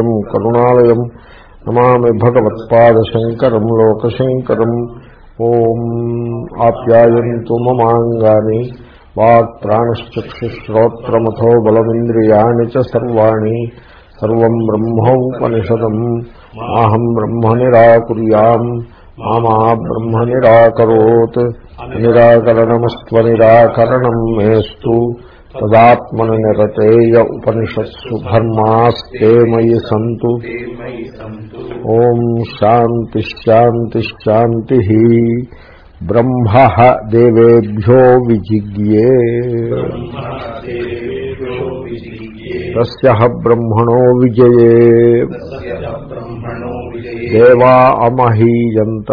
ం కరుణాలయం నమామి భగవత్పాదశంకరం లోకశంకరం. ఓం ఆప్యాయంతు మమాంగాని వాక్ప్రాణశ్చక్షుశ్రోత్రమథో బలమింద్రియాణి చ సర్వాణి. సర్వం బ్రహ్మోపనిషదం అహం బ్రహ్మ నిరాకుర్యాం. మామా బ్రహ్మ నిరాకరోత్. నిరాకరణమస్త్వనిరాకరణం మేస్తు. తదాత్మన నిరతేయ ఉపనిషత్సు ధర్మాస్తే మయి సంతు. ఓం శాంతి శాంతి శాంతి బ్రహ్మ దేవేభ్యో విజిగ్యే తస్య బ్రహ్మణో విజయే. దేవా అమహీయంత.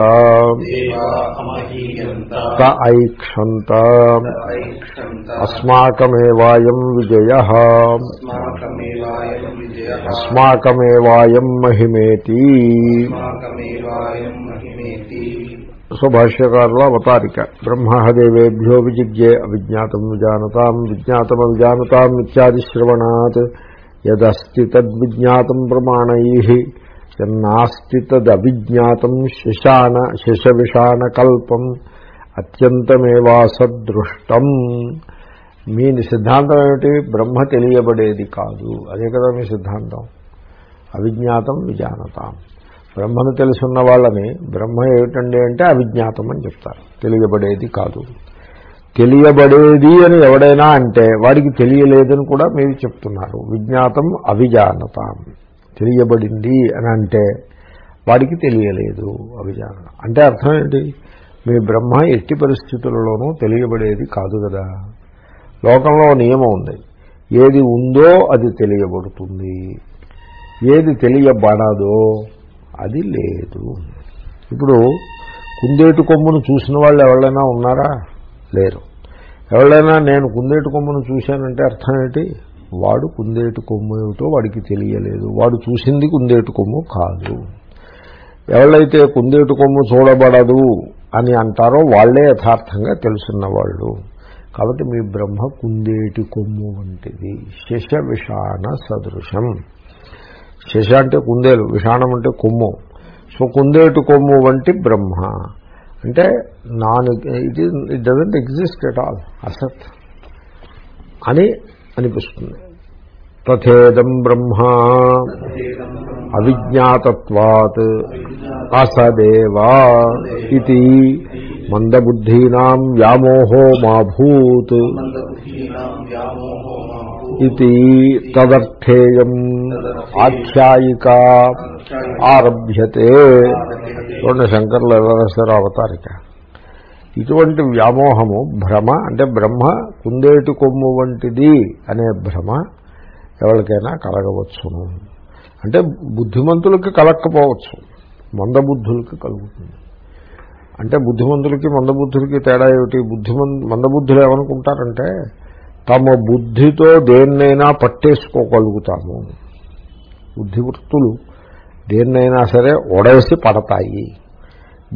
త ఐక్షంత. అస్మాకమేవాయం విజయ. అస్మాకమేవాయం మహిమేతి. స్వభాష్యకారుల అవతారిక. బ్రహ్మదేవేభ్యో విజిజ్ఞే అవిజ్ఞాతం విజానతాం విజ్ఞాతం అవిజానతాం ఇత్యాది శ్రవణాత్. యదస్తి తద్విజ్ఞాతం ప్రమాణై. నాస్తి తదవిజ్ఞాతం శశాన శశవిషాణకల్పం అత్యంతమేవాసదృష్టం మీ సిద్ధాంతం ఏమిటి బ్రహ్మ తెలియబడేది కాదు. అదే కదా మీ సిద్ధాంతం. అవిజ్ఞాతం విజానతాం. బ్రహ్మను తెలుసున్న వాళ్ళని బ్రహ్మ ఏమిటండి అంటే అవిజ్ఞాతం అని చెప్తారు. తెలియబడేది కాదు. తెలియబడేది అని ఎవడైనా అంటే వాడికి తెలియలేదని కూడా మీరు చెప్తున్నారు. విజ్ఞాతం అవిజానతాం. తెలియబడింది అని అంటే వాడికి తెలియలేదు అవిజానం అంటే అర్థం ఏంటి? మీ బ్రహ్మ ఎట్టి పరిస్థితులలోనూ తెలియబడేది కాదు కదా. లోకంలో నియమం ఉంది. ఏది ఉందో అది తెలియబడుతుంది. ఏది తెలియబడదో అది లేదు. ఇప్పుడు కుందేటు కొమ్మును చూసిన వాళ్ళు ఎవరైనా ఉన్నారా? లేరు. ఎవరైనా నేను కుందేటు కొమ్మును చూశానంటే అర్థం ఏంటి? వాడు కుందేటు కొమ్ము ఏమిటో వాడికి తెలియలేదు. వాడు చూసింది కుందేటు కొమ్ము కాదు. ఎవళ్ళైతే కుందేటు కొమ్ము చూడబడదు అని అంటారో వాళ్ళే యథార్థంగా తెలుసున్నవాళ్ళు. కాబట్టి మీ బ్రహ్మ కుందేటి కొమ్ము వంటిది. శశ విషాణ సదృశం. శశ అంటే కుందేలు విషాణం అంటే కొమ్ము. సో కుందేటు కొమ్ము వంటి బ్రహ్మ. అంటే none it it doesn't exist at all అసత్ అని అనిపిస్తుంది. తథేదం బ్రహ్మ. అవిజ్ఞాతత్వాత్ అసదేవా ఇది మందబుద్ధీనాం వ్యామోహో మాభూత్ ఇది తదర్థేయం ఆఖ్యాయిక ఆరభ్యతే. చూడండి శంకర్లు ఎలా అవతారిక. ఇటువంటి వ్యామోహము భ్రమ అంటే బ్రహ్మ కుందేటి కొమ్ము వంటిది అనే భ్రమ ఎవరికైనా కలగవచ్చును అంటే బుద్ధిమంతులకి కలక్కపోవచ్చు. మందబుద్ధులకి కలుగుతుంది. అంటే బుద్ధిమంతులకి మందబుద్ధులకి తేడా ఏమిటి? బుద్ధిమం మందబుద్ధులు ఏమనుకుంటారంటే తమ బుద్ధితో దేన్నైనా పట్టేసుకోగలుగుతాము. బుద్ధివృత్తులు దేన్నైనా సరే ఒడేసి పడతాయి.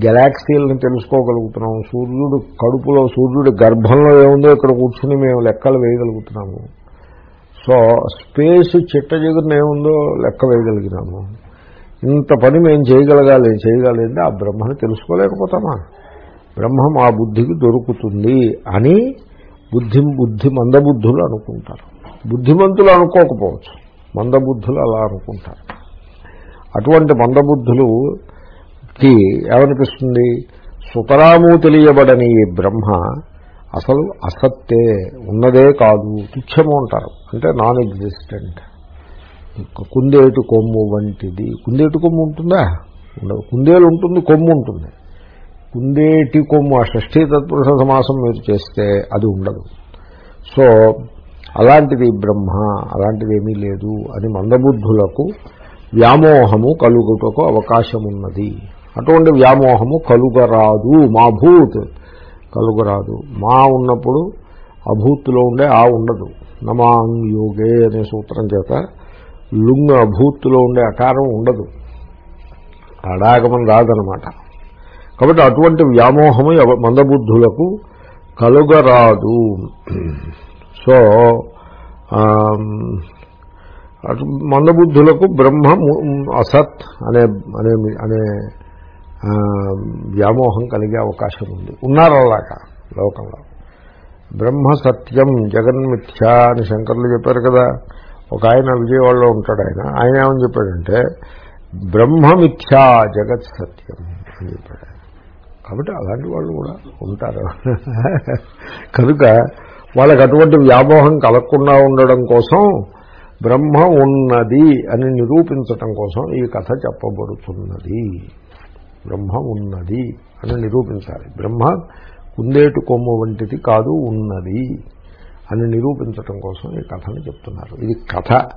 గెలాక్సీలను తెలుసుకోగలుగుతున్నాం సూర్యుడు కడుపులో సూర్యుడి గర్భంలో ఏముందో ఇక్కడ కూర్చుని మేము లెక్కలు వేయగలుగుతున్నాము. సో స్పేస్ చిట్ట జగున ఏముందో లెక్క వేయగలిగినాము. ఇంత పని మేము చేయగలగాలి చేయగలిగింది ఆ బ్రహ్మను తెలుసుకోలేకపోతామా? బ్రహ్మం ఆ బుద్ధికి దొరుకుతుంది అని బుద్ధి బుద్ధి మందబుద్ధులు అనుకుంటారు. బుద్ధిమంతులు అనుకోకపోవచ్చు. మందబుద్ధులు అలా అనుకుంటారు. అటువంటి మందబుద్ధులుకి ఏమనిపిస్తుంది? సుతరాము తెలియబడని ఈ బ్రహ్మ అసలు అసత్తే ఉన్నదే కాదు తుచ్చము అంటారు. అంటే నాన్ ఎగ్జిస్టెంట్ కుందేటు కొమ్ము వంటిది. కుందేటు కొమ్ము ఉంటుందా? ఉండదు. కుందేలు ఉంటుంది కొమ్ము ఉంటుంది. కుందేటి కొమ్ము ఆ షష్ఠీ తత్పురుష సమాసం మీరు చేస్తే అది ఉండదు. సో అలాంటిది బ్రహ్మ అలాంటిది ఏమీ లేదు అని మందబుద్ధులకు వ్యామోహము కలుగుటకు అవకాశం ఉన్నది అటువంటి వ్యామోహము కలుగరాదు మా భూత్. కలుగరాదు. మా ఉన్నప్పుడు అభూత్తులో ఉండే ఆ ఉండదు. నమాంగ్ యోగే అనే సూత్రం చేత లుంగ్ అభూత్తులో ఉండే అకారం ఉండదు. అడాగమం రాదనమాట. కాబట్టి అటువంటి వ్యామోహము మందబుద్ధులకు కలుగరాదు. సో అటు మందబుద్ధులకు బ్రహ్మ అసత్ అనే అనే అనే వ్యామోహం కలిగే అవకాశం ఉంది. ఉన్నారు అలాగా లోకంలో. బ్రహ్మ సత్యం జగన్మిథ్య అని శంకర్లు చెప్పారు కదా. ఒక ఆయన విజయవాడలో ఉంటాడు ఆయన. ఆయన ఏమని చెప్పాడంటే బ్రహ్మమిథ్యా జగత్ సత్యం అని చెప్పాడు కాబట్టి అలాంటి వాళ్ళు కూడా ఉంటారు. కనుక వాళ్ళకి అటువంటి వ్యామోహం కలగకుండా ఉండడం కోసం బ్రహ్మ ఉన్నది అని నిరూపించటం కోసం ఈ కథ చెప్పబడుతున్నది. బ్రహ్మ ఉన్నది అని నిరూపించాలి. బ్రహ్మ కుందేటు కొమ్ము వంటిది కాదు ఉన్నది అని నిరూపించటం కోసం ఈ కథను చెప్తున్నారు. ఇది కథ.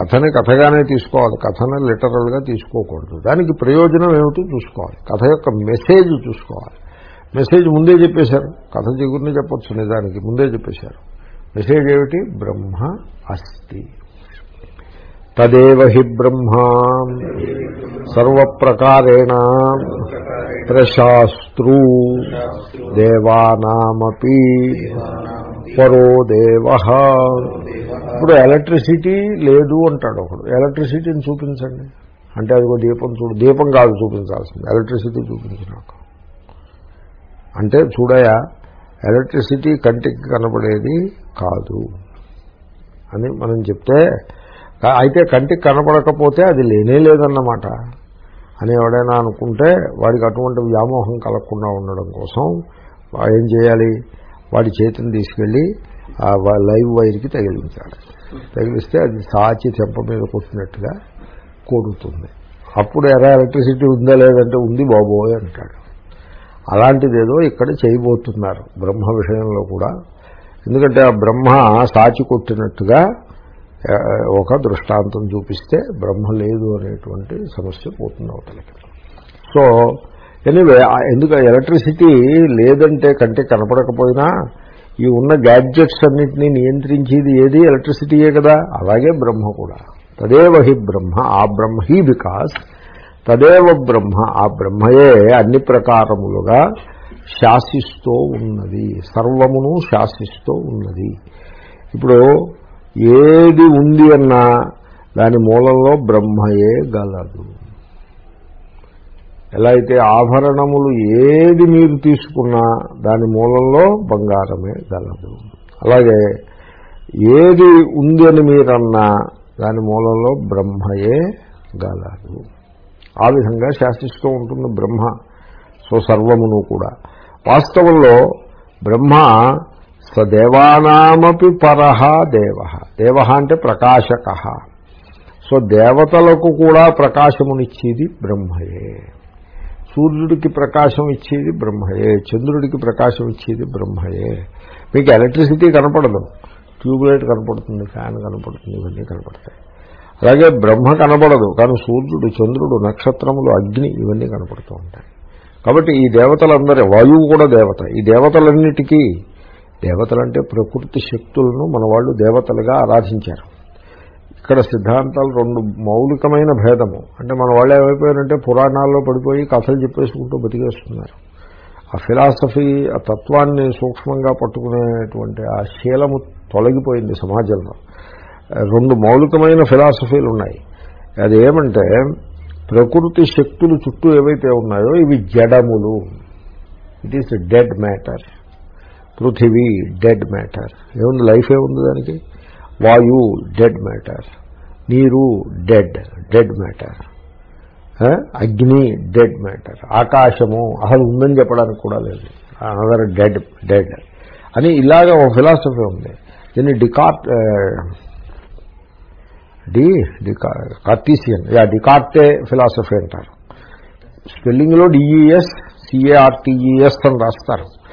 కథని కథగానే తీసుకోవాలి. కథను లిటరల్గా తీసుకోకూడదు. దానికి ప్రయోజనం ఏమిటో చూసుకోవాలి. కథ యొక్క మెసేజ్ చూసుకోవాలి. మెసేజ్ ముందే చెప్పేశారు. కథ చిగురిని చెప్పొచ్చు నిజానికి. ముందే చెప్పేశారు. మెసేజ్ ఏమిటి? బ్రహ్మ అస్థి తదేవ హి బ్రహ్మ. సర్వప్రకారేణ ప్రశాస్త్రూ దేవానామపి పరో దేవ. ఇప్పుడు ఎలక్ట్రిసిటీ లేదు అంటాడు ఒకడు. ఎలక్ట్రిసిటీని చూపించండి. అంటే అది ఒక దీపం చూడు. దీపం కాదు చూపించాల్సింది. ఎలక్ట్రిసిటీ చూపించిన అంటే చూడయా ఎలక్ట్రిసిటీ కంటికి కనపడేది కాదు అని మనం చెప్తే అయితే కంటికి కనపడకపోతే అది లేనే లేదన్నమాట. అని ఎవడైనా అనుకుంటే వాడికి అటువంటి వ్యామోహం కలగకుండా ఉండడం కోసం ఏం చేయాలి? వాడి చేతిని తీసుకెళ్ళి ఆ వా- లైవ్ వైర్కి తగిలించాలి. తగిలిస్తే అది సాచి చెంప మీద కొట్టినట్టుగా కోరుతుంది అప్పుడు ఎరా ఎలక్ట్రిసిటీ ఉందా లేదంటే ఉంది బాబోయ్ అంటాడు. అలాంటిదేదో ఇక్కడ చేయబోతున్నారు బ్రహ్మ విషయంలో కూడా. ఎందుకంటే ఆ బ్రహ్మ సాచి కొట్టినట్టుగా ఒక దృష్టాంతం చూపిస్తే బ్రహ్మ లేదు అనేటువంటి సమస్య పోతుంది అవతలకి. సో ఎనివే ఎందుకు ఎలక్ట్రిసిటీ లేదంటే కంటే కనపడకపోయినా ఈ ఉన్న గ్యాడ్జెట్స్ అన్నింటినీ నియంత్రించేది ఏది? ఎలక్ట్రిసిటీయే కదా. అలాగే బ్రహ్మ కూడా. తదేవ హి బ్రహ్మ ఆ బ్రహ్మ హీ బికాస్ తదేవ బ్రహ్మ ఆ బ్రహ్మయే అన్ని ప్రకారములుగా శాసిస్తూ ఉన్నది. సర్వమును శాసిస్తూ ఉన్నది. ఇప్పుడు ఏది ఉంది అన్నా దాని మూలంలో బ్రహ్మయే గలదు. ఎలా అయితే ఆభరణములు ఏది మీరు తీసుకున్నా దాని మూలంలో బంగారమే గలదు. అలాగే ఏది ఉంది అని మీరన్నా దాని మూలంలో బ్రహ్మయే గలదు. ఆ విధంగా శాసిస్తూ ఉంటుంది బ్రహ్మ సో సర్వమును కూడా. వాస్తవంలో బ్రహ్మ సదేవానామపి పరహ దేవ. దేవ అంటే ప్రకాశక. సో దేవతలకు కూడా ప్రకాశమునిచ్చేది బ్రహ్మయే. సూర్యుడికి ప్రకాశం ఇచ్చేది బ్రహ్మయే. చంద్రుడికి ప్రకాశం ఇచ్చేది బ్రహ్మయే. మీకు ఎలక్ట్రిసిటీ కనపడదు. ట్యూబ్లైట్ కనపడుతుంది ఫ్యాన్ కనపడుతుంది ఇవన్నీ కనపడతాయి. అలాగే బ్రహ్మ కనబడదు కానీ సూర్యుడు చంద్రుడు నక్షత్రములు అగ్ని ఇవన్నీ కనపడుతూ ఉంటాయి. కాబట్టి ఈ దేవతలందరూ వాయువు కూడా దేవత. ఈ దేవతలన్నిటికీ దేవతలంటే ప్రకృతి శక్తులను మన వాళ్ళు దేవతలుగా ఆరాధించారు. ఇక్కడ సిద్ధాంతాలు రెండు మౌలికమైన భేదము. అంటే మన వాళ్ళు ఏమైపోయారంటే పురాణాల్లో పడిపోయి కథలు చెప్పేసుకుంటూ బతికేస్తున్నారు. ఆ ఫిలాసఫీ ఆ తత్వాన్ని సూక్ష్మంగా పట్టుకునేటువంటి ఆ శీలము తొలగిపోయింది సమాజంలో. రెండు మౌలికమైన ఫిలాసఫీలు ఉన్నాయి. అది ఏమంటే ప్రకృతి శక్తులు చుట్టూ ఏవైతే ఉన్నాయో ఇవి జడములు. ఇట్ ఈస్ డెడ్ మ్యాటర్ పృథివీ డెడ్ మ్యాటర్. ఏముంది? లైఫ్ ఏముంది దానికి? వాయు డెడ్ మ్యాటర్. నీరు డెడ్ డెడ్ మ్యాటర్. అగ్ని డెడ్ మ్యాటర్. ఆకాశము అసలు ఉందని చెప్పడానికి కూడా లేదు. Another dead dead. అని ఇలాగ ఒక ఫిలాసఫీ ఉంది. దీన్ని డికార్ట్ డి డికా కార్టీసియన్ యా డికార్టే ఫిలాసఫీ అంటారు. స్పెల్లింగ్లో డిఈఎస్ సిఏఆర్టీఈఎస్ అని రాస్తారు.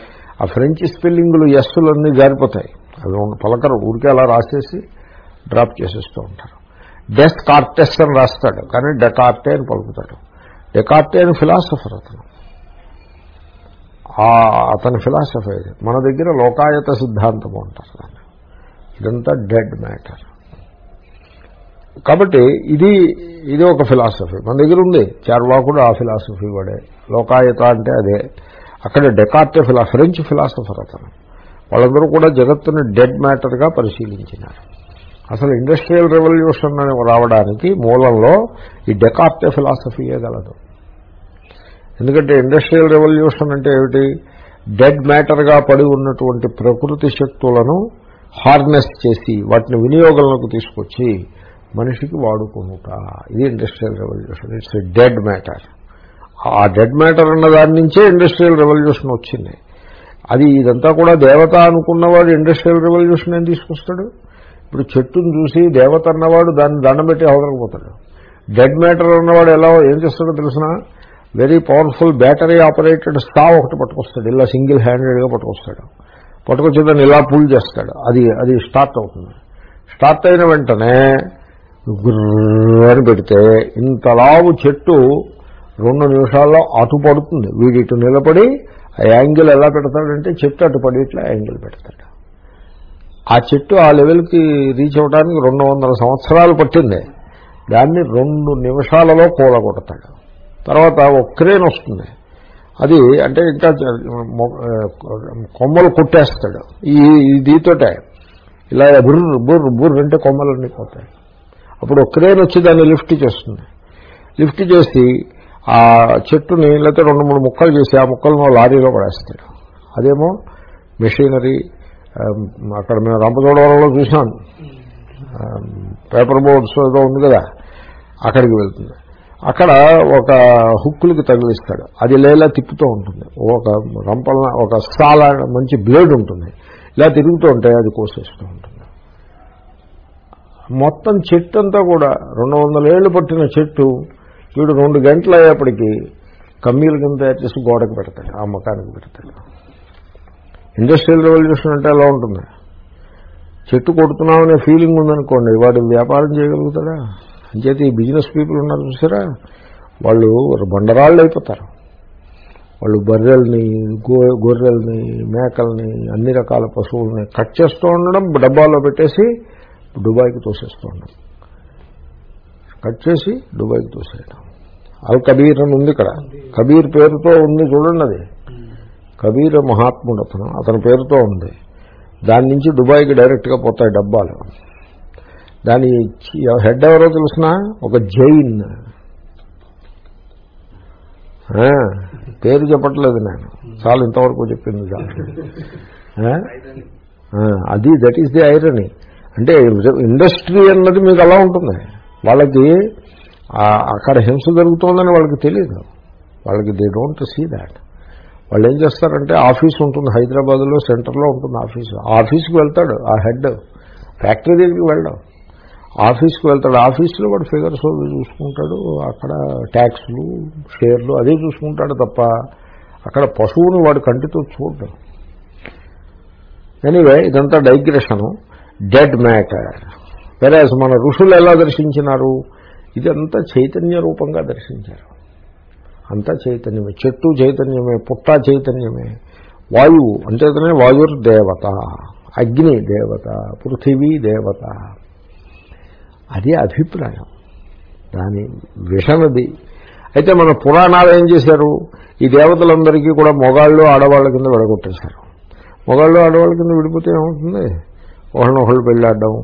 ఆ ఫ్రెంచ్ స్పెల్లింగ్లు ఎస్సులన్నీ జారిపోతాయి. అవి పలకరు. ఊరికే అలా రాసేసి డ్రాప్ చేసేస్తూ ఉంటారు. డెస్ కార్టెస్ అని రాస్తాడు. కానీ డెకార్టే అని పలుకుతాడు. డెకార్టే అని ఫిలాసఫర్ అతను. అతని ఫిలాసఫీ ఇది. మన దగ్గర లోకాయత సిద్ధాంతము అంటారు దాన్ని. ఇదంతా డెడ్ మ్యాటర్ కాబట్టి ఇది ఇది ఒక ఫిలాసఫీ మన దగ్గర ఉంది. చార్వాకుడు ఆ ఫిలాసఫీ వాడే. లోకాయత అంటే అదే. అక్కడ డెకార్ట్ ఫిలా ఫ్రెంచ్ ఫిలాసఫర్ అతను. వాళ్ళందరూ కూడా జగత్తుని డెడ్ మ్యాటర్గా పరిశీలించినారు. అసలు ఇండస్ట్రియల్ రెవల్యూషన్ అని రావడానికి మూలంలో ఈ డెకార్ట్ ఫిలాసఫీయే గలదు. ఎందుకంటే ఇండస్ట్రియల్ రెవల్యూషన్ అంటే ఏమిటి? డెడ్ మ్యాటర్గా పడి ఉన్నటువంటి ప్రకృతి శక్తులను హార్నెస్ చేసి వాటిని వినియోగంలోకి తీసుకొచ్చి మనిషికి వాడుకుంటా ఇది industrial revolution. It's dead matter. ఆ డెడ్ మ్యాటర్ అన్న దాని నుంచే ఇండస్ట్రియల్ రెవల్యూషన్ వచ్చింది. అది ఇదంతా కూడా దేవత అనుకున్నవాడు ఇండస్ట్రియల్ రెవల్యూషన్ ఏం తీసుకొస్తాడు? ఇప్పుడు చెట్టును చూసి దేవత అన్నవాడు దాన్ని దండం పెట్టి అవతలకపోతాడు. డెడ్ మ్యాటర్ ఉన్నవాడు ఎలా ఏం చేస్తాడో తెలిసిన? వెరీ పవర్ఫుల్ బ్యాటరీ ఆపరేటెడ్ స్టా ఒకటి పట్టుకొస్తాడు. ఇలా సింగిల్ హ్యాండెడ్గా పట్టుకొస్తాడు. పట్టుకొచ్చి దాన్ని ఇలా పూల్ చేస్తాడు. అది అది స్టార్ట్ అవుతుంది. స్టార్ట్ అయిన వెంటనే గుర్రని పెడితే ఇంతలావు చెట్టు రెండు నిమిషాల్లో అటు పడుతుంది. వీడి ఇటు నిలబడి ఆ యాంగిల్ ఎలా పెడతాడంటే చెట్టు అటు పడి ఇట్లా యాంగిల్ పెడతాడు. ఆ చెట్టు ఆ లెవెల్కి రీచ్ అవ్వడానికి రెండు వందల సంవత్సరాలు పట్టింది. దాన్ని రెండు నిమిషాలలో కూలగొడతాడు. తర్వాత ఒక క్రేన్ వస్తుంది. అది అంటే ఇంకా కొమ్మలు కొట్టేస్తాడు. ఈ దీతోటే ఇలా బుర్ర బుర్ర బుర్ర అంటే కొమ్మలన్నీ పోతాయి. అప్పుడు ఒక క్రేన్ వచ్చి దాన్ని లిఫ్ట్ చేస్తుంది. లిఫ్ట్ చేసి ఆ చెట్టుని లేకపోతే రెండు మూడు ముక్కలు చేసి ఆ ముక్కలను లారీలో పడేస్తాడు అదేమో మెషినరీ అక్కడ మేము రంపచోడవరంలో చూసాను పేపర్ బోర్డ్స్ ఏదో ఉంది కదా అక్కడికి వెళ్తుంది. అక్కడ ఒక హుక్కులకి తగిలిస్తాడు. అది లేలా తిప్పుతూ ఉంటుంది. ఒక రంపల ఒక సాల మంచి బ్లేడ్ ఉంటుంది. ఇలా తిరుగుతూ ఉంటే అది కోసేస్తూ ఉంటుంది. మొత్తం చెట్టు అంతా కూడా రెండు వందల ఏళ్ళు పట్టిన చెట్టు వీడు రెండు గంటలు అయ్యేప్పటికీ కమ్మీలు కింద తయారు చేసి గోడకు పెడతాడు ఆ మకానికి పెడతాడు. ఇండస్ట్రియల్ రెవల్యూషన్ అంటే ఎలా ఉంటుంది. చెట్టు కొడుతున్నామనే ఫీలింగ్ ఉందనుకోండి వాడు వ్యాపారం చేయగలుగుతాడా? అంచేత ఈ బిజినెస్ పీపుల్ ఉన్నారు చూసారా? వాళ్ళు బండరాళ్ళు అయిపోతారు. వాళ్ళు బర్రెల్ని గో గొర్రెల్ని మేకల్ని అన్ని రకాల పశువుల్ని కట్ చేస్తూ ఉండడం డబ్బాలో పెట్టేసి దుబాయ్కి తోసేస్తూ ఉండడం. కట్ చేసి దుబాయ్కి తోసేయడం. అల్ కబీర్ అని ఉంది ఇక్కడ. కబీర్ పేరుతో ఉంది చూడండి అది. కబీర్ మహాత్ముడు అతను. అతని పేరుతో ఉంది. దాని నుంచి దుబాయ్కి డైరెక్ట్గా పోతాయి డబ్బాలు. దాని హెడ్ ఎవరో తెలిసిన? ఒక జైన్. పేరు చెప్పట్లేదు నేను. చాలా ఇంతవరకు చెప్పింది చాలు. అది దట్ ఈస్ ది ఐరనీ అంటే ఇండస్ట్రీ అన్నది మీకు అలా ఉంటుంది. వాళ్ళకి అక్కడ హింస జరుగుతోందని వాళ్ళకి తెలియదు వాళ్ళకి దే డోంట్ సీ దాట్ వాళ్ళు ఏం చేస్తారంటే ఆఫీస్ ఉంటుంది హైదరాబాద్లో సెంటర్లో ఉంటుంది ఆఫీసు. ఆఫీస్కి వెళ్తాడు ఆ హెడ్. ఫ్యాక్టరీ దగ్గరికి వెళ్ళడం. ఆఫీస్కి వెళ్తాడు ఆఫీస్లో వాడు ఫిగర్స్ అవి చూసుకుంటాడు అక్కడ ట్యాక్స్లు షేర్లు అదే చూసుకుంటాడు తప్ప అక్కడ పశువుని వాడు కంటితో చూడడం. ఎనీవే ఇదంతా డైగ్రెషను డెడ్ మ్యాటర్ వెరాజ్ మన ఋషులు ఎలా దర్శించినారు? ఇదంతా చైతన్య రూపంగా దర్శించారు. అంతా చైతన్యమే. చెట్టు చైతన్యమే పుట్ట చైతన్యమే. వాయువు అంతేతనే వాయుర్ దేవత అగ్ని దేవత పృథివీ దేవత. అది అభిప్రాయం. దాని విషనది అయితే మన పురాణాలు ఏం చేశారు? ఈ దేవతలందరికీ కూడా మొగాళ్ళు ఆడవాళ్ళ కింద విడగొట్టేశారు. మొగాళ్ళు ఆడవాళ్ళ కింద విడిపోతే ఏమవుతుంది? ఒకళ్ళనొకళ్ళు పెళ్ళాడడం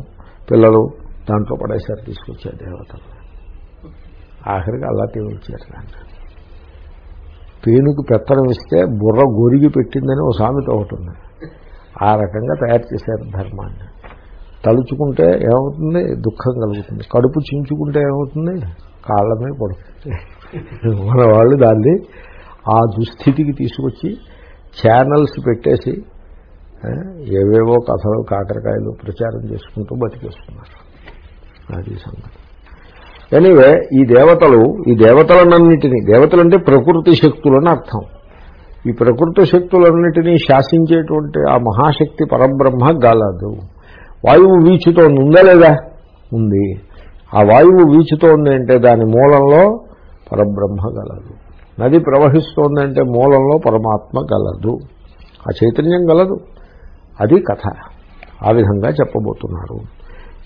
పిల్లలు దాంట్లో పడేసారు తీసుకొచ్చారు దేవతలు. ఆఖరికి అలా తేల్చారు పేనుకు పెత్తనం ఇస్తే బుర్ర గొరిగి పెట్టిందని ఓ సామెత ఒకటి ఉంది. ఆ రకంగా తయారు చేశారు ధర్మాన్ని. తలుచుకుంటే ఏమవుతుంది? దుఃఖం కలుగుతుంది. కడుపు చించుకుంటే ఏమవుతుంది? కాళ్ళమే పడుతుంది. మన వాళ్ళు దాన్ని ఆ దుస్థితికి తీసుకొచ్చి ఛానల్స్ పెట్టేసి ఏవేవో కథలు కాకరకాయలు ప్రచారం చేసుకుంటూ బతికేస్తున్నారు. అది సంగతి. ఎనీవే ఈ దేవతలు ఈ దేవతలన్నింటినీ దేవతలంటే ప్రకృతి శక్తులని అర్థం. ఈ ప్రకృతి శక్తులన్నిటినీ శాసించేటువంటి ఆ మహాశక్తి పరబ్రహ్మ గాలదు. వాయువు వీచుతో ఉందా లేదా ఉంది. ఆ వాయువు వీచుతోంది అంటే దాని మూలంలో పరబ్రహ్మ గలదు. నది ప్రవహిస్తోందంటే మూలంలో పరమాత్మ గలదు. ఆ చైతన్యం గలదు. అది కథ. ఆ విధంగా చెప్పబోతున్నారు.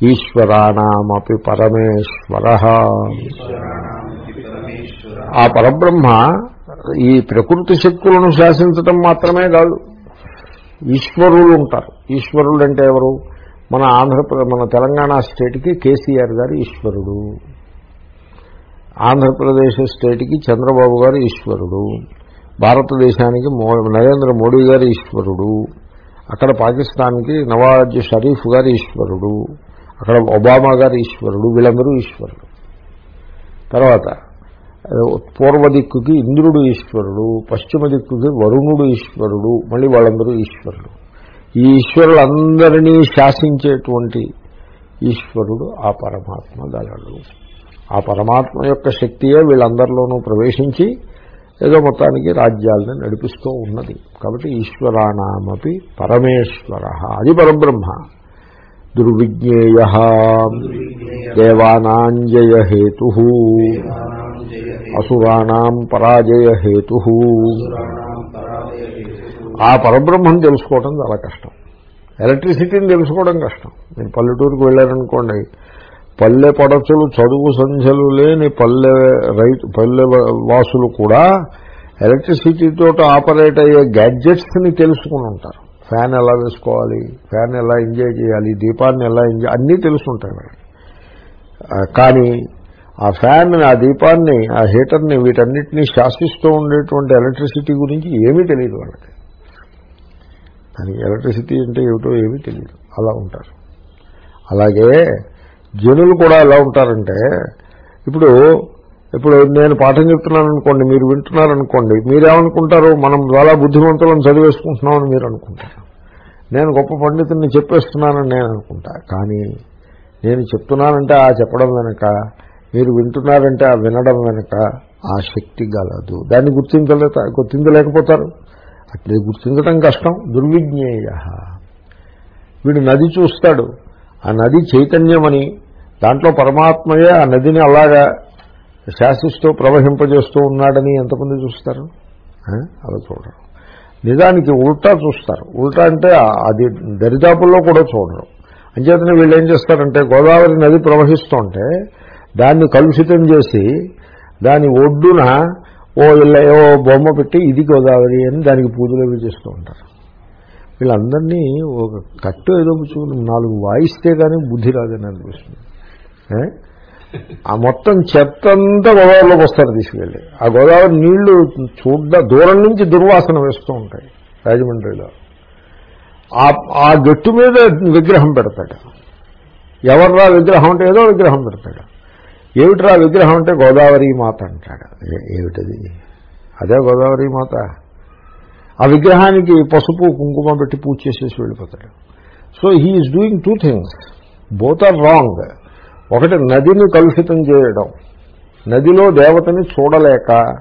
ఈశ్వరాణమపి పరమేశ్వర. ఆ పరబ్రహ్మ ఈ ప్రకృతి శక్తులను శాసించటం మాత్రమే కాదు. ఈశ్వరులు ఉంటారు. ఈశ్వరులు అంటే ఎవరు? మన ఆంధ్రప్రదేశ్ మన తెలంగాణ స్టేట్కి కేసీఆర్ గారు ఈశ్వరుడు. ఆంధ్రప్రదేశ్ స్టేట్కి చంద్రబాబు గారు ఈశ్వరుడు. భారతదేశానికి నరేంద్ర మోడీ గారు ఈశ్వరుడు. అక్కడ పాకిస్తాన్కి నవాజ్ షరీఫ్ గారు ఈశ్వరుడు. అక్కడ ఒబామా గారు ఈశ్వరుడు వీళ్ళందరూ ఈశ్వరుడు. తర్వాత పూర్వ దిక్కుకి ఇంద్రుడు ఈశ్వరుడు పశ్చిమ దిక్కుకి వరుణుడు ఈశ్వరుడు మళ్ళీ వాళ్ళందరూ ఈశ్వరుడు. ఈ ఈశ్వరులందరినీ శాసించేటువంటి ఈశ్వరుడు ఆ పరమాత్మ గలడు. ఆ పరమాత్మ యొక్క శక్తియే వీళ్ళందరిలోనూ ప్రవేశించి ఏదో మొత్తానికి రాజ్యాలను నడిపిస్తూ ఉన్నది. కాబట్టి ఈశ్వరానామపి పరమేశ్వర. అది పరబ్రహ్మ. దుర్విజ్ఞేయ దేవానాంజయ హేతు అసురాణం పరాజయ హేతు ఆ పరబ్రహ్మం తెలుసుకోవడం చాలా కష్టం. ఎలక్ట్రిసిటీని తెలుసుకోవడం కష్టం. మీరు పల్లెటూరుకు వెళ్ళారనుకోండి పల్లె పడచలు చదువు సంధ్యలు లేని పల్లె రైతు పల్లె వాసులు కూడా ఎలక్ట్రిసిటీతో ఆపరేట్ అయ్యే గ్యాడ్జెట్స్ని తెలుసుకుని ఉంటారు. ఫ్యాన్ ఎలా వేసుకోవాలి ఫ్యాన్ ఎలా ఎంజాయ్ చేయాలి దీపాన్ని ఎలా ఎంజాయ్ అన్నీ తెలుసుంటాయి వాళ్ళకి కానీ ఆ ఫ్యాన్ ఆ దీపాన్ని ఆ హీటర్ని వీటన్నిటినీ శాసిస్తూ ఉండేటువంటి ఎలక్ట్రిసిటీ గురించి ఏమీ తెలియదు వాళ్ళకి. దానికి ఎలక్ట్రిసిటీ అంటే ఏమిటో ఏమీ తెలియదు. అలా ఉంటారు. అలాగే జనులు కూడా ఎలా ఉంటారంటే ఇప్పుడు ఇప్పుడు నేను పాఠం చెప్తున్నాను అనుకోండి మీరు వింటున్నారనుకోండి మీరేమనుకుంటారు మనం చాలా బుద్ధిమంతులను చదివేసుకుంటున్నామని మీరు అనుకుంటారు. నేను గొప్ప పండితుడిని చెప్పేస్తున్నానని నేను అనుకుంటా కానీ నేను చెప్తున్నానంటే ఆ చెప్పడం వెనక మీరు వింటున్నారంటే ఆ వినడం వెనక ఆ శక్తి గలదు. దాన్ని గుర్తించలే గుర్తించలేకపోతారు. అట్లే గుర్తించడం కష్టం. దుర్విజ్ఞేయ. వీడు నది చూస్తాడు. ఆ నది చైతన్యమని దాంట్లో పరమాత్మయే ఆ నదిని అలాగా శాసిస్తూ ప్రవహింపజేస్తూ ఉన్నాడని ఎంతమంది చూస్తారు? అలా చూడరు. నిజానికి ఉల్టా చూస్తారు. ఉల్టా అంటే అది దరిదాపుల్లో కూడా చూడరు. అంచేతనే వీళ్ళు ఏం చేస్తారంటే గోదావరి నది ప్రవహిస్తుంటే దాన్ని కలుషితం చేసి దాని ఒడ్డున ఓ ఇళ్ళ ఓ బొమ్మ పెట్టి ఇది గోదావరి అని దానికి పూజలు అవి చేస్తూ ఉంటారు. వీళ్ళందరినీ ఒక కట్టు ఏదో నాలుగు వాయిస్తే కానీ బుద్ధి రాదని అనిపిస్తుంది. ఆ మొత్తం చెత్త అంతా గోదావరిలోకి వస్తారు తీసుకెళ్ళి. ఆ గోదావరి నీళ్ళు చూడ్డ దూరం నుంచి దుర్వాసన వేస్తూ ఉంటాయి రాజమండ్రిలో. ఆ గట్టు మీద విగ్రహం పెడతాడు. ఎవర్రా విగ్రహం అంటే ఏదో విగ్రహం పెడతాడు. ఏమిట్రా విగ్రహం అంటే గోదావరి మాత అంటాడు. ఏమిటది? అదే గోదావరి మాత. ఆ విగ్రహానికి పసుపు కుంకుమ పెట్టి పూజ చేసేసి వెళ్ళిపోతాడు. So he is doing two things both are wrong ఒకటి నదిని కలుషితం చేయడం. నదిలో దేవతని చూడలేక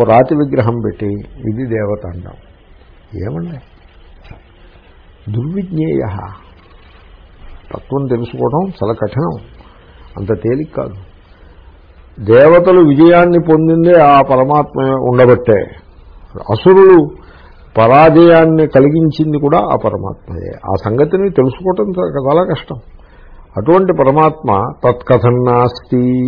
ఓ రాతి విగ్రహం పెట్టి ఇది దేవత అంటాం ఏమండి? దుర్విజ్ఞేయ. తత్వం తెలుసుకోవడం చాలా కఠినం. అంత తేలిక కాదు. దేవతలు విజయాన్ని పొందిందే ఆ పరమాత్మ ఉండబట్టే. అసురులు పరాజయాన్ని కలిగించింది కూడా ఆ పరమాత్మయే. ఆ సంగతిని తెలుసుకోవటం చాలా కష్టం. అటువంటి పరమాత్మ తత్కథన్నాస్తి.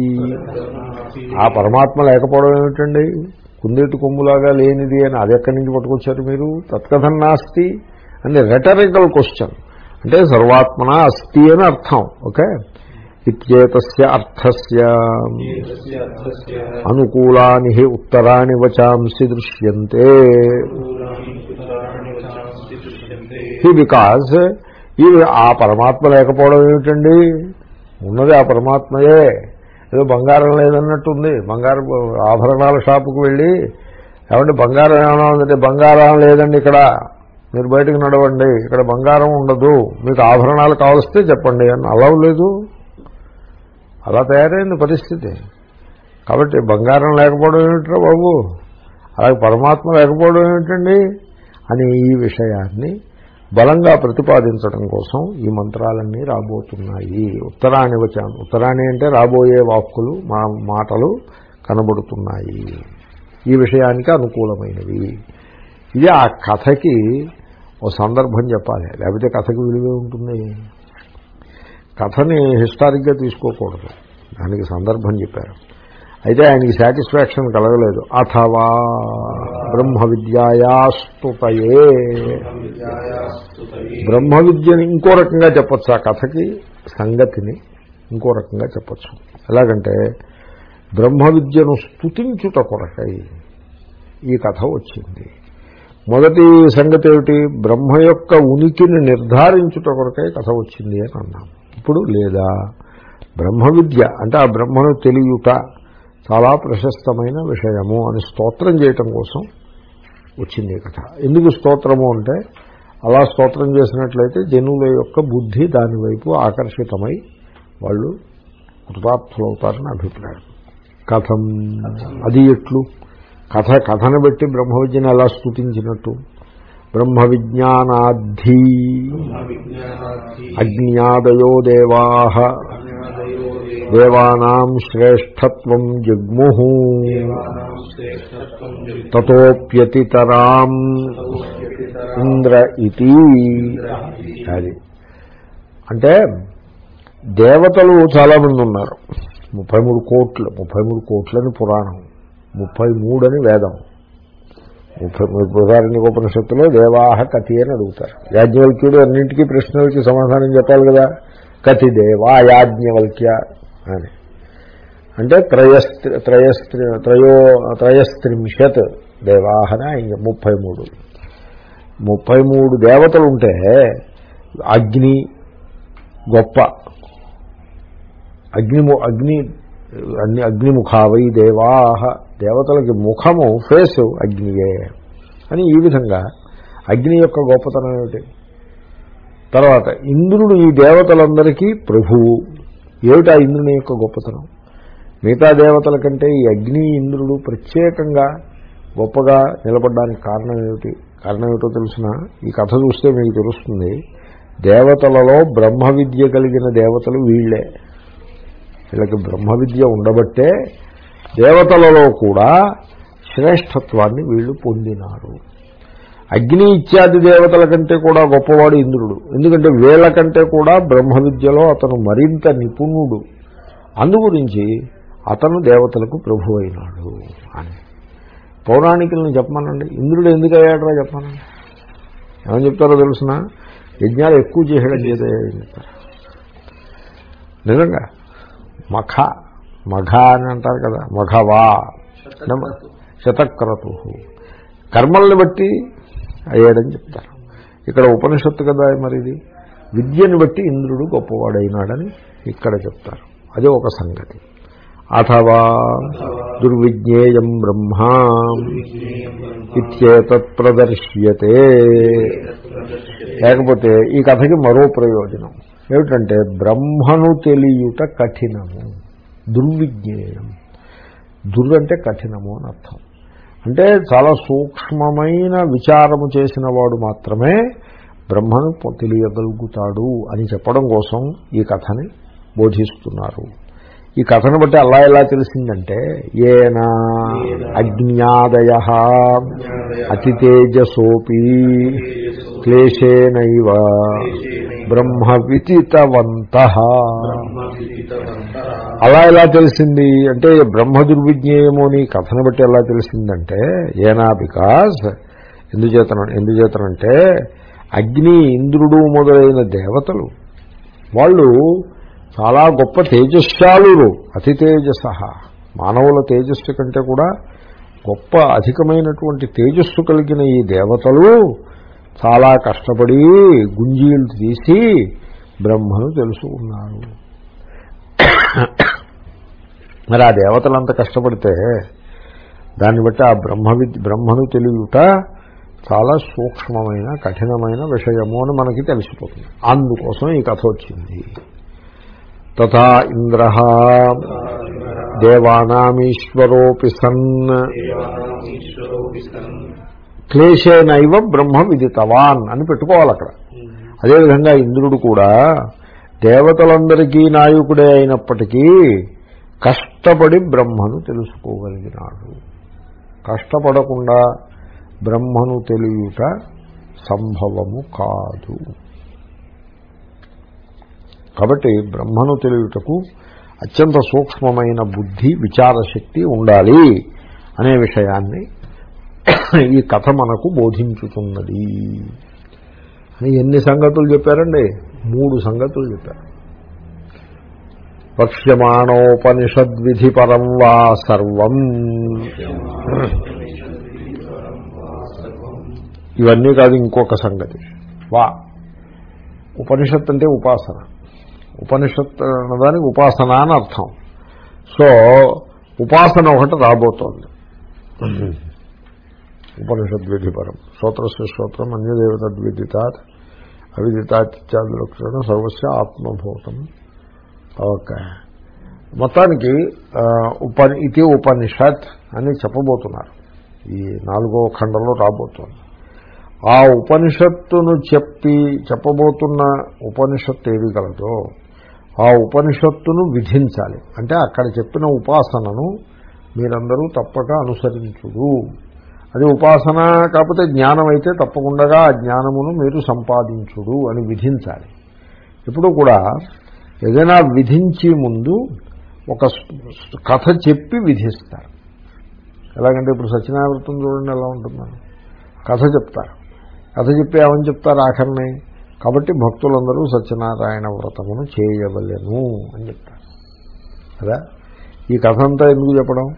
ఆ పరమాత్మ లేకపోవడం ఏమిటండి? కుందేటి కొమ్ములాగా లేనిది అని అది ఎక్కడి నుంచి పట్టుకొచ్చారు మీరు? తత్కథన్నాస్తి అని రెటరికల్ క్వశ్చన్ అంటే సర్వాత్మన అస్తి అని అర్థం ఓకే? ఇత్యేతస్య అర్థస్య. అనుకూలాని ఉత్తరాని వచాంసి దృశ్యంతే. బికాజ్ ఈ ఆ పరమాత్మ లేకపోవడం ఏమిటండి? ఉన్నది ఆ పరమాత్మయే. ఏదో బంగారం లేదన్నట్టుంది. బంగారం ఆభరణాల షాపుకు వెళ్ళి ఏమంటే బంగారం ఏమైనా ఉందంటే బంగారం లేదండి ఇక్కడ. మీరు బయటకు నడవండి. ఇక్కడ బంగారం ఉండదు. మీకు ఆభరణాలు కావలిస్తే చెప్పండి అని అలా లేదు. అలా తయారైంది పరిస్థితి. కాబట్టి బంగారం లేకపోవడం ఏమిట్రా బాబు? అలాగే పరమాత్మ లేకపోవడం ఏమిటండి? అని ఈ విషయాన్ని బలంగా ప్రతిపాదించడం కోసం ఈ మంత్రాలన్నీ రాబోతున్నాయి. ఉత్తరాణి వచ్చాను ఉత్తరాణి అంటే రాబోయే వాక్కులు మా మాటలు కనబడుతున్నాయి. ఈ విషయానికి అనుకూలమైనవి. ఇది ఆ కథకి ఓ సందర్భం చెప్పాలి. లేకపోతే కథకి విలువే ఉంటుంది. కథని హిస్టారిక్గా తీసుకోకూడదు. దానికి సందర్భం చెప్పారు. అయితే ఆయనకి సాటిస్ఫాక్షన్ కలగలేదు. అథవా బ్రహ్మ విద్యాయాస్తుతయే బ్రహ్మ విద్యని ఇంకో రకంగా చెప్పచ్చు. ఆ కథకి సంగతిని ఇంకో రకంగా చెప్పచ్చు. ఎలాగంటే బ్రహ్మ విద్యను స్థుతించుట కొరకై ఈ కథ వచ్చింది. మొదటి సంగతి ఏమిటి బ్రహ్మ యొక్క ఉనికిని నిర్ధారించుట కొరకై కథ వచ్చింది అని అన్నాం. ఇప్పుడు లేదా? బ్రహ్మ విద్య అంటే ఆ బ్రహ్మను తెలియుట చాలా ప్రశస్తమైన విషయము అని స్తోత్రం చేయటం కోసం వచ్చింది కథ. ఎందుకు స్తోత్రము అంటే అలా స్తోత్రం చేసినట్లయితే జనుల యొక్క బుద్ధి దాని వైపు ఆకర్షితమై వాళ్ళు కృతార్థులవుతారని అభిప్రాయం. కథం. అది ఎట్లు? కథ కథను బట్టి బ్రహ్మ విద్యను ఎలా స్థుతించినట్టు బ్రహ్మ విజ్ఞానాద్ధి అజ్ఞాదయో దేవా. దేవానాం శ్రేష్టత్వం జగ్ము. తతోప్యతితరాం. ఇంద్ర ఇది అది. అంటే దేవతలు చాలామంది ఉన్నారు. ముప్పై మూడు కోట్లు ముప్పై మూడు కోట్లని పురాణం ముప్పై మూడని వేదం. ముప్పై మూడు ఉపనిషత్తులో దేవాహ కతి అని అడుగుతారు. యాజ్ఞవల్క్యుడు అన్నింటికీ ప్రశ్నలకి సమాధానం చెప్పాలి కదా? కతి దేవా యాజ్ఞవల్క్య. అని. అంటే త్రయస్త్రి త్రయస్త్రి త్రయో త్రయస్త్రింశత్ దేవాహన ముప్పై మూడు ముప్పై మూడు దేవతలు ఉంటే అగ్ని గొప్ప. అగ్ని అగ్ని అన్ని అగ్నిముఖావై దేవాహ దేవతలకి ముఖము ఫేస్ అగ్నియే అని ఈ విధంగా అగ్ని యొక్క గొప్పతనం ఏమిటి? తర్వాత ఇంద్రుడు ఈ దేవతలందరికీ ప్రభువు. ఏమిటా ఇంద్రుని యొక్క గొప్పతనం? మిగతా దేవతల కంటే ఈ అగ్ని ఇంద్రుడు ప్రత్యేకంగా గొప్పగా నిలబడడానికి కారణం ఏమిటి? కారణం ఏమిటో తెలిసిన ఈ కథ చూస్తే మీకు తెలుస్తుంది. దేవతలలో బ్రహ్మ విద్య కలిగిన దేవతలు వీళ్ళే వీళ్ళకి బ్రహ్మ విద్య ఉండబట్టే దేవతలలో కూడా శ్రేష్టత్వాన్ని వీళ్ళు పొందినారు. అగ్ని ఇత్యాది దేవతల కంటే కూడా గొప్పవాడు ఇంద్రుడు. ఎందుకంటే వీళ్ళకంటే కూడా బ్రహ్మ విద్యలో అతను మరింత నిపుణుడు. అందుగురించి అతను దేవతలకు ప్రభు అయినాడు అని. పౌరాణికులను చెప్పమనండి. ఇంద్రుడు ఎందుకు అయ్యాడరా చెప్పమనండి? ఏమని చెప్తారో తెలుసిన? యజ్ఞాలు ఎక్కువ చేయడం చేత చెప్తారు. నిజంగా మఖ మఘ అని అంటారు కదా మఘవా. శతక్రతు కర్మల్ని బట్టి అయ్యాడని చెప్తారు. ఇక్కడ ఉపనిషత్తు కదా మరి ఇది? విద్యను బట్టి ఇంద్రుడు గొప్పవాడైనాడని ఇక్కడ చెప్తారు. అదే ఒక సంగతి. అథవా దుర్విజ్ఞేయం బ్రహ్మా ఇత్యేతత్ ప్రదర్శ్యతే. లేకపోతే ఈ కథకి మరో ప్రయోజనం. ఏమిటంటే బ్రహ్మను తెలియుట కఠినము. దుర్విజ్ఞేయం. దుర్ అంటే కఠినము అని అర్థం. అంటే చాలా సూక్ష్మమైన విచారము చేసిన వాడు మాత్రమే బ్రహ్మను తెలియగలుగుతాడు అని చెప్పడం కోసం ఈ కథని బోధిస్తున్నారు. ఈ కథను బట్టి అలా ఎలా తెలిసిందంటే ఏనా అజ్ఞాదయ అతితేజసోపి క్లేశేనైవ బ్రహ్మ విదితవంత అలా ఎలా తెలిసింది? అంటే బ్రహ్మ దుర్విజ్ఞేయము అని కథను బట్టి ఎలా తెలిసిందంటే ఏనా బికాజ్ ఎందుచేతన ఎందుచేతనంటే అగ్ని ఇంద్రుడు మొదలైన దేవతలు. వాళ్ళు చాలా గొప్ప తేజస్శాలురు అతి తేజస్స మానవుల తేజస్సు కంటే కూడా గొప్ప అధికమైనటువంటి తేజస్సు కలిగిన ఈ దేవతలు చాలా కష్టపడి గుంజీలు తీసి బ్రహ్మను తెలుసుకున్నారు. మరి ఆ దేవతలంత కష్టపడితే దాన్ని బట్టి ఆ బ్రహ్మ బ్రహ్మను తెలియట చాలా సూక్ష్మమైన కఠినమైన విషయము అని మనకి తెలిసిపోతుంది. అందుకోసం ఈ కథ వచ్చింది. తథా ఇంద్ర దేవానామీశ్వరోపి సన్. క్లేశేనైవ బ్రహ్మ విదితవాన్ అని పెట్టుకోవాలి అక్కడ. అదేవిధంగా ఇంద్రుడు కూడా దేవతలందరికీ నాయకుడే అయినప్పటికీ కష్టపడి బ్రహ్మను తెలుసుకోగలిగినాడు. కష్టపడకుండా బ్రహ్మను తెలియుట సంభవము కాదు. కాబట్టి బ్రహ్మను తెలియుటకు అత్యంత సూక్ష్మమైన బుద్ధి విచారశక్తి ఉండాలి అనే విషయాన్ని ఈ కథ మనకు బోధించుతున్నది. అని ఎన్ని సంగతులు చెప్పారండి? మూడు సంగతులు చెప్పారు. వక్ష్యమాణోపనిషద్విధి పరం వా సర్వం. ఇవన్నీ కాదు ఇంకొక సంగతి. వా. ఉపనిషత్ అంటే ఉపాసన. ఉపనిషత్ అన్నదానికి ఉపాసన అని అర్థం. సో ఉపాసన ఒకటి రాబోతోంది. ఉపనిషద్విధిపరం. శ్రోత్రస్య శ్రోత్రం అన్యదేవతద్విదితాత్. అవిదితాత్యాదులక్షణ సర్వస్య ఆత్మభూతం ఓకే మొత్తానికి ఉప ఇది ఉపనిషత్ అని చెప్పబోతున్నారు. ఈ నాలుగో ఖండంలో రాబోతోంది. ఆ ఉపనిషత్తును చెప్పి చెప్పబోతున్న ఉపనిషత్తు ఏది కలదో ఆ ఉపనిషత్తును విధించాలి. అంటే అక్కడ చెప్పిన ఉపాసనను మీరందరూ తప్పక అనుసరించుడు అది ఉపాసన కాకపోతే జ్ఞానం అయితే తప్పకుండా ఆ జ్ఞానమును మీరు సంపాదించుడు అని విధించాలి. ఇప్పుడు కూడా ఏదైనా విధించే ముందు ఒక కథ చెప్పి విధిస్తారు. ఎలాగంటే ఇప్పుడు సత్యనారాయణ చూడండి ఎలా ఉంటుందని కథ చెప్తారు. కథ చెప్పి ఏమని చెప్తారు ఆఖరిని? కాబట్టి భక్తులందరూ సత్యనారాయణ వ్రతమును చేయవలెను అని చెప్తారు. కదా? ఈ కథ అంతా ఎందుకు చెప్పడం?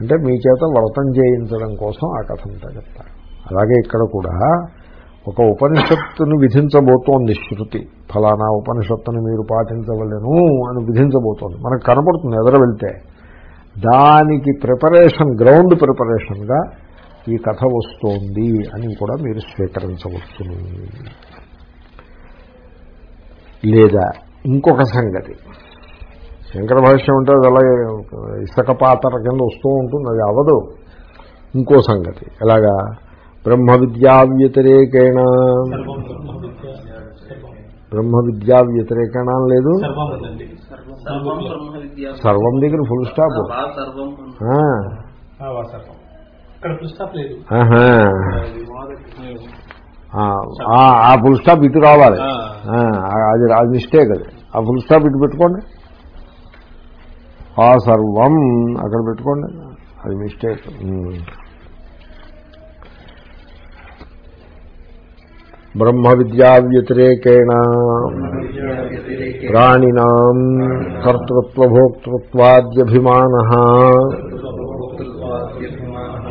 అంటే మీ చేత వ్రతం చేయించడం కోసం ఆ కథ అంతా చెప్తారు. అలాగే ఇక్కడ కూడా ఒక ఉపనిషత్తును విధించబోతోంది శృతి. ఫలానా ఉపనిషత్తును మీరు పాటించవలను అని విధించబోతోంది. మనకు కనపడుతుంది ఎదర వెళ్తే. దానికి ప్రిపరేషన్ గ్రౌండ్ ప్రిపరేషన్గా ఈ కథ వస్తోంది అని కూడా మీరు స్వీకరించవచ్చును. లేదా ఇంకొక సంగతి. శంకర భాష్యం అంటే అది అలాగే ఇసుక పాత్ర కింద వస్తూ ఉంటుంది అది అవదు. ఇంకో సంగతి ఎలాగా? బ్రహ్మ విద్యా వ్యతిరేకేణ బ్రహ్మ విద్యా వ్యతిరేకేణ అని లేదు. సర్వం దగ్గర ఫుల్ స్టాప్ ఆ. ఫుల్ స్టాప్ ఇటు రావాలి. ఆ, అది అది మిస్టేక్ అది. ఆ ఫుల్ స్టాప్ ఇటు పెట్టుకోండి. ఆ సర్వం అక్కడ పెట్టుకోండి. అది మిస్టేక్. బ్రహ్మ విద్యా వ్యతిరేకేణ ప్రాణినాం కర్తృత్వభోక్తృత్వాద్యభిమాన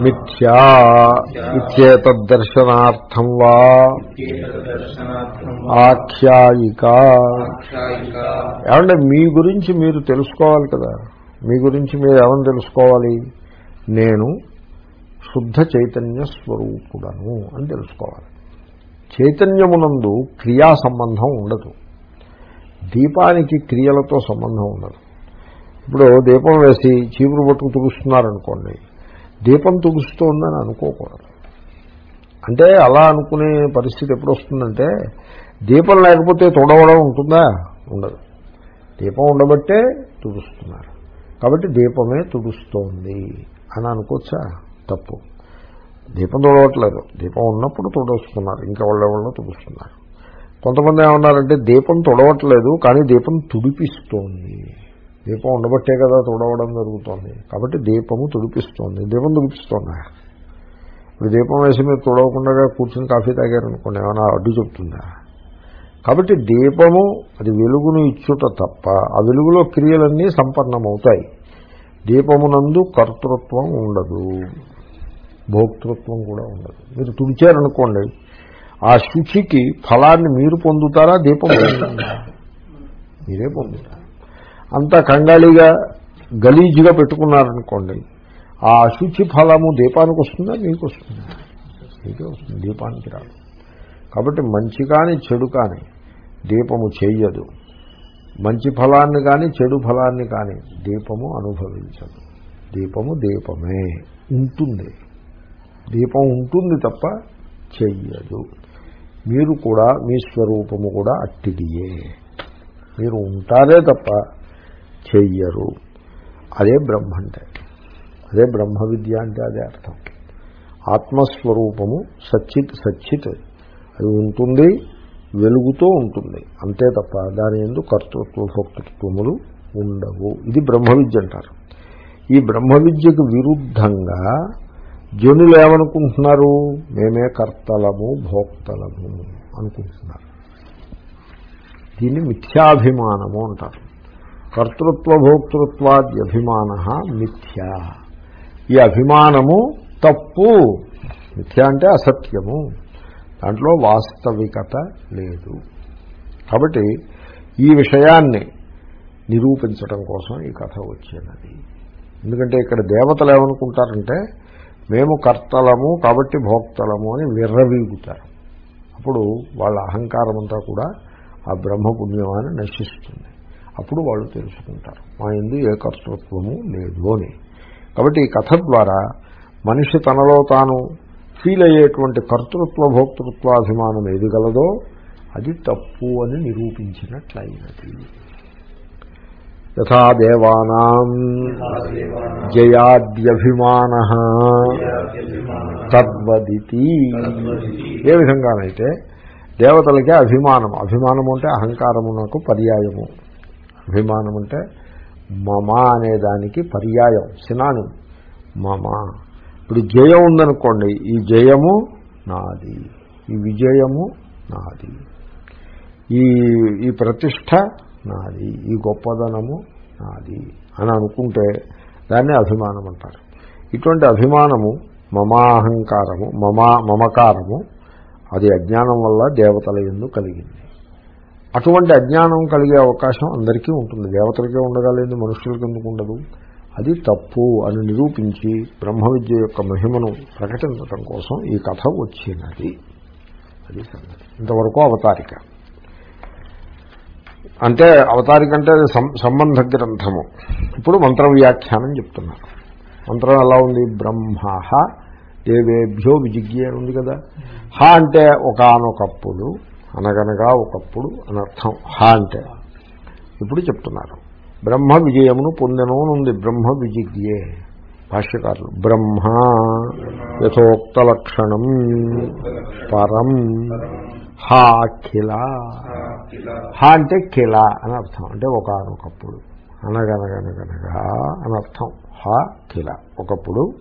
మిథ్యా ఇత్యేతద్దర్శనార్థం వా ఆఖ్యాయిక. ఏమంటే మీ గురించి మీరు తెలుసుకోవాలి కదా. మీ గురించి మీరు ఏమని తెలుసుకోవాలి? నేను శుద్ధ చైతన్య స్వరూపుడను అని తెలుసుకోవాలి. చైతన్యమునందు క్రియా సంబంధం ఉండదు. దీపానికి క్రియలతో సంబంధం ఉండదు. ఇప్పుడు దీపం వేసి చీపురు పట్టుకు తుడుస్తున్నారనుకోండి దీపం తుడుస్తోందని అనుకోకూడదు. అంటే అలా అనుకునే పరిస్థితి ఎప్పుడు వస్తుందంటే దీపం లేకపోతే తుడవడం ఉంటుందా? ఉండదు. దీపం ఉండబట్టే తుడుస్తున్నారు. కాబట్టి దీపమే తుడుస్తోంది అని అనుకోవచ్చా? తప్పు. దీపం తుడవట్లేదు. దీపం ఉన్నప్పుడు తుడుస్తున్నారు. ఇంకా వాళ్ళెవళ్ళో తుడుస్తున్నారు. కొంతమంది ఏమన్నారంటే దీపం తుడవట్లేదు కానీ దీపం తుడిపిస్తోంది. దీపం ఉండబట్టే కదా తుడవడం జరుగుతోంది. కాబట్టి దీపము తుడిపిస్తోంది. దీపం తుడిపిస్తోందా? ఇప్పుడు దీపం వేసి మీరు తుడవకుండా కూర్చుని కాఫీ తాగారనుకోండి ఏమైనా అడ్డు చెప్తుందా? కాబట్టి దీపము అది వెలుగును ఇచ్చుట తప్ప ఆ వెలుగులో క్రియలన్నీ సంపన్నమవుతాయి. దీపమునందు కర్తృత్వం ఉండదు. భోక్తృత్వం కూడా ఉండదు. మీరు తుడిచారనుకోండి ఆ శుచికి ఫలాన్ని మీరు పొందుతారా దీపం మీరే పొందుతారు. అంత కంగాళీగా గలీజుగా పెట్టుకున్నారనుకోండి ఆ అశుచి ఫలము దీపానికి వస్తుందా మీకు వస్తుందా? మీకే వస్తుంది దీపానికి రాదు. కాబట్టి మంచి కానీ చెడు కానీ దీపము చేయదు. మంచి ఫలాన్ని కానీ చెడు ఫలాన్ని కానీ దీపము అనుభవించదు. దీపము దీపమే ఉంటుంది. దీపం ఉంటుంది తప్ప చెయ్యదు. మీరు కూడా మీ స్వరూపము కూడా అట్టిదియే. మీరు ఉంటారే తప్ప చెయ్యరు. అదే బ్రహ్మ అంటే. అదే బ్రహ్మ విద్య అంటే అదే అర్థం. ఆత్మస్వరూపము సచ్చిత్ సచ్చిత్. అది ఉంటుంది వెలుగుతూ ఉంటుంది. అంతే తప్ప దాని ఎందు కర్తృత్వ భోక్తృత్వములు ఉండవు. ఇది బ్రహ్మ విద్య అంటారు. ఈ బ్రహ్మ విద్యకు విరుద్ధంగా జనులు ఏమనుకుంటున్నారు? మేమే కర్తలము భోక్తలము అనుకుంటున్నారు. దీన్ని మిథ్యాభిమానము అంటారు. కర్తృత్వ భోక్తృత్వాది అభిమాన మిథ్య. ఈ అభిమానము తప్పు. మిథ్య అంటే అసత్యము. దాంట్లో వాస్తవికత లేదు. కాబట్టి ఈ విషయాన్ని నిరూపించడం కోసం ఈ కథ వచ్చినది. ఎందుకంటే ఇక్కడ దేవతలు ఏమనుకుంటారంటే మేము కర్తలము కాబట్టి భోక్తలము అని విర్రవీగుతారు. అప్పుడు వాళ్ళ అహంకారం అంతా కూడా ఆ బ్రహ్మపుణ్యమాన్ని నశిస్తుంది. అప్పుడు వాళ్ళు తెలుసుకుంటారు మా ఎందు ఏ కర్తృత్వము లేదు అని. కాబట్టి ఈ కథ ద్వారా మనిషి తనలో తాను ఫీల్ అయ్యేటువంటి కర్తృత్వ భోక్తృత్వాభిమానం ఏది గలదో అది తప్పు అని నిరూపించినట్లయినది. యథా దేవానాం జయాద్యభిమాన తద్వదితి. ఏ విధంగానైతే దేవతలకే అభిమానం అభిమానం అంటే అహంకారమునకు పర్యాయము. అభిమానం అంటే మమ అనే దానికి పర్యాయం సినాని మమ. ఇప్పుడు జయం ఉందనుకోండి ఈ జయము నాది ఈ విజయము నాది ఈ ఈ ప్రతిష్ట నాది ఈ గొప్పదనము నాది అని అనుకుంటే దాన్ని అభిమానం అంటారు. ఇటువంటి అభిమానము మమాహంకారము మమా మమకారము అది అజ్ఞానం వల్ల దేవతల ఎందు కలిగింది. అటువంటి అజ్ఞానం కలిగే అవకాశం అందరికీ ఉంటుంది. దేవతలకే ఉండగలేదు మనుషులకి ఎందుకు ఉండదు? అది తప్పు అని నిరూపించి బ్రహ్మ విద్య యొక్క మహిమను ప్రకటించడం కోసం ఈ కథ వచ్చినది. అది సంగతి. ఇంతవరకు అవతారిక. అంటే అవతారిక అంటే అది సంబంధ గ్రంథము. ఇప్పుడు మంత్ర వ్యాఖ్యానం చెప్తున్నారు. మంత్రం ఎలా ఉంది? బ్రహ్మ దేవేభ్యో విజిజ్ఞ ఉంది కదా. హ అంటే ఒకనొకప్పుడు అనగనగా ఒకప్పుడు అనర్థం. హ అంటే. ఇప్పుడు చెప్తున్నారు. బ్రహ్మ విజయమును పొందెను బ్రహ్మ విజిజ్ఞే. భాష్యకారులు బ్రహ్మ యథోక్త లక్షణం పరం హా ఖిల హా అంటే కిల అని అర్థం అంటే ఒకనొకప్పుడు. అనగనగనగనగా అనర్థం హా కిల ఒకప్పుడు.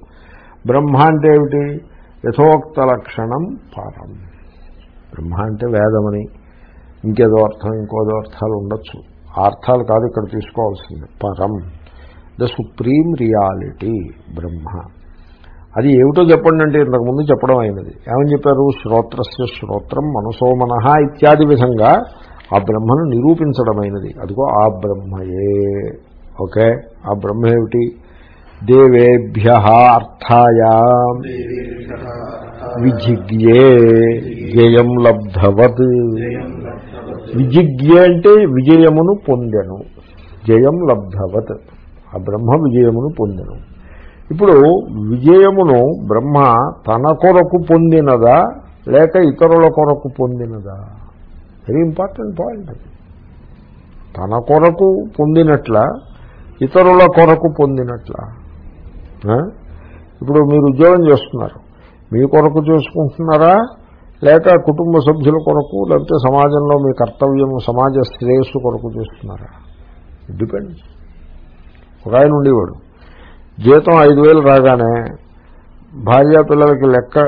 బ్రహ్మ అంటే ఏమిటి? యథోక్త లక్షణం పరం. బ్రహ్మ అంటే వేదమని. ఇంకేదో అర్థం ఇంకోదో అర్థాలు ఉండొచ్చు. అర్థాలు కాదు ఇక్కడ తీసుకోవాల్సింది. పరం. ద సుప్రీం రియాలిటీ బ్రహ్మ. అది ఏమిటో చెప్పండి అంటే ఇంతకుముందు చెప్పడం అయినది. ఏమని చెప్పారు? శ్రోత్రస్య శ్రోత్రం మనసోమన ఇత్యాది విధంగా ఆ బ్రహ్మను నిరూపించడమైనది అదిగో ఆ బ్రహ్మయే. ఓకే? ఆ బ్రహ్మ ఏమిటి? దేవేభ్య అర్థాయ. విజిజ్ఞే. జయం లబ్ధవత్. విజిజ్ఞ అంటే విజయమును పొందెను. జయం లబ్ధవత్. ఆ బ్రహ్మ విజయమును పొందెను. ఇప్పుడు విజయమును బ్రహ్మ తన కొరకు పొందినదా లేక ఇతరుల కొరకు పొందినదా? వెరీ ఇంపార్టెంట్ పాయింట్ తన కొరకు పొందినట్ల ఇతరుల కొరకు పొందినట్ల. ఇప్పుడు మీరు ఉద్యోగం చేస్తున్నారు. మీ కొరకు చేసుకుంటున్నారా? లేక కుటుంబ సభ్యుల కొరకు లేకపోతే సమాజంలో మీ కర్తవ్యం సమాజ శ్రేయస్సు కొరకు చేస్తున్నారా? డిపెండ్ ఒక ఆయన ఉండేవాడు. జీతం ఐదు వేలు రాగానే భార్యా పిల్లలకి లెక్క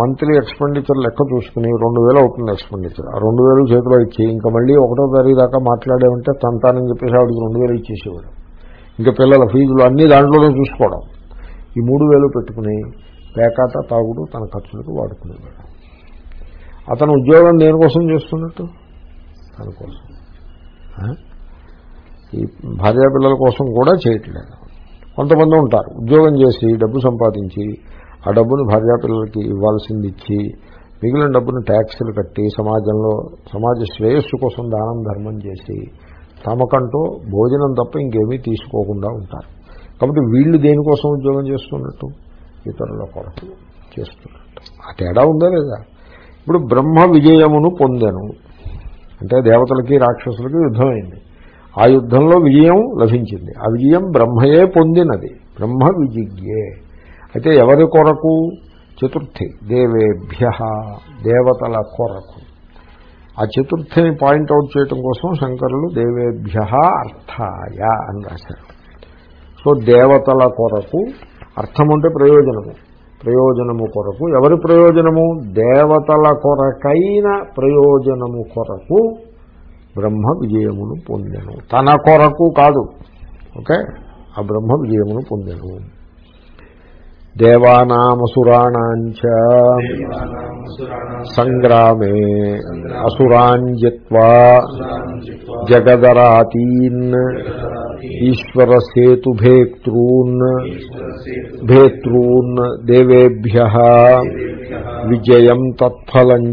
మంత్లీ ఎక్స్పెండిచర్ లెక్క చూసుకుని రెండు వేలు అవుతుంది ఎక్స్పెండిచర్. ఆ రెండు వేలు చేతిలో ఇచ్చి ఇంకా మళ్ళీ ఒకటో తారీఖు దాకా మాట్లాడేమంటే తంతానని చెప్పేసి ఆవిడకి రెండు వేలు ఇచ్చేసేవాడు. ఇంకా పిల్లల ఫీజులు అన్నీ దాంట్లోనే చూసుకోవడం. ఈ మూడు వేలు పెట్టుకుని పేకాట తాగుడు తన ఖర్చులకు వాడుకునేవాడు. అతను ఉద్యోగం దేనికోసం చేస్తున్నట్టు? దానికోసం ఈ భార్యా పిల్లల కోసం కూడా చేయట్లేదు. కొంతమంది ఉంటారు. ఉద్యోగం చేసి డబ్బు సంపాదించి ఆ డబ్బును భార్యాపిల్లలకి ఇవ్వాల్సింది ఇచ్చి మిగిలిన డబ్బును ట్యాక్సులు కట్టి సమాజంలో సమాజ శ్రేయస్సు కోసం దానం ధర్మం చేసి తమకంటూ భోజనం తప్ప ఇంకేమీ తీసుకోకుండా ఉంటారు. కాబట్టి వీళ్ళు దేనికోసం ఉద్యోగం చేస్తున్నట్టు? ఇతరుల కొరకు చేస్తున్నట్టు. ఆ తేడా ఉందా లేదా? ఇప్పుడు బ్రహ్మ విజయమును పొందెను. అంటే దేవతలకి రాక్షసులకి యుద్ధమైంది. ఆ యుద్ధంలో విజయం లభించింది. ఆ విజయం బ్రహ్మయే పొందినది. బ్రహ్మ విజిజ్ఞే. అయితే ఎవరి కొరకు? చతుర్థి. దేవేభ్య దేవతల కొరకు. ఆ చతుర్థిని పాయింట్అవుట్ చేయటం కోసం శంకరులు దేవేభ్య అర్థాయ అని రాశారు. సో దేవతల కొరకు అర్థం అంటే ప్రయోజనము. ప్రయోజనము కొరకు. ఎవరి ప్రయోజనము? దేవతల కొరకైన ప్రయోజనము కొరకు బ్రహ్మ విజయమును పొందెను. తన కొరకు కాదు. ఓకే? ఆ బ్రహ్మ విజయమును పొందెను. దేవానామసురాణాంచ సంగ్రామే అసురాంజిత్వా జగదరాతీన్ ఈశ్వర సేతుభేక్తృన్ భేతృన్ దేవేభ్య విజయం తత్ఫలం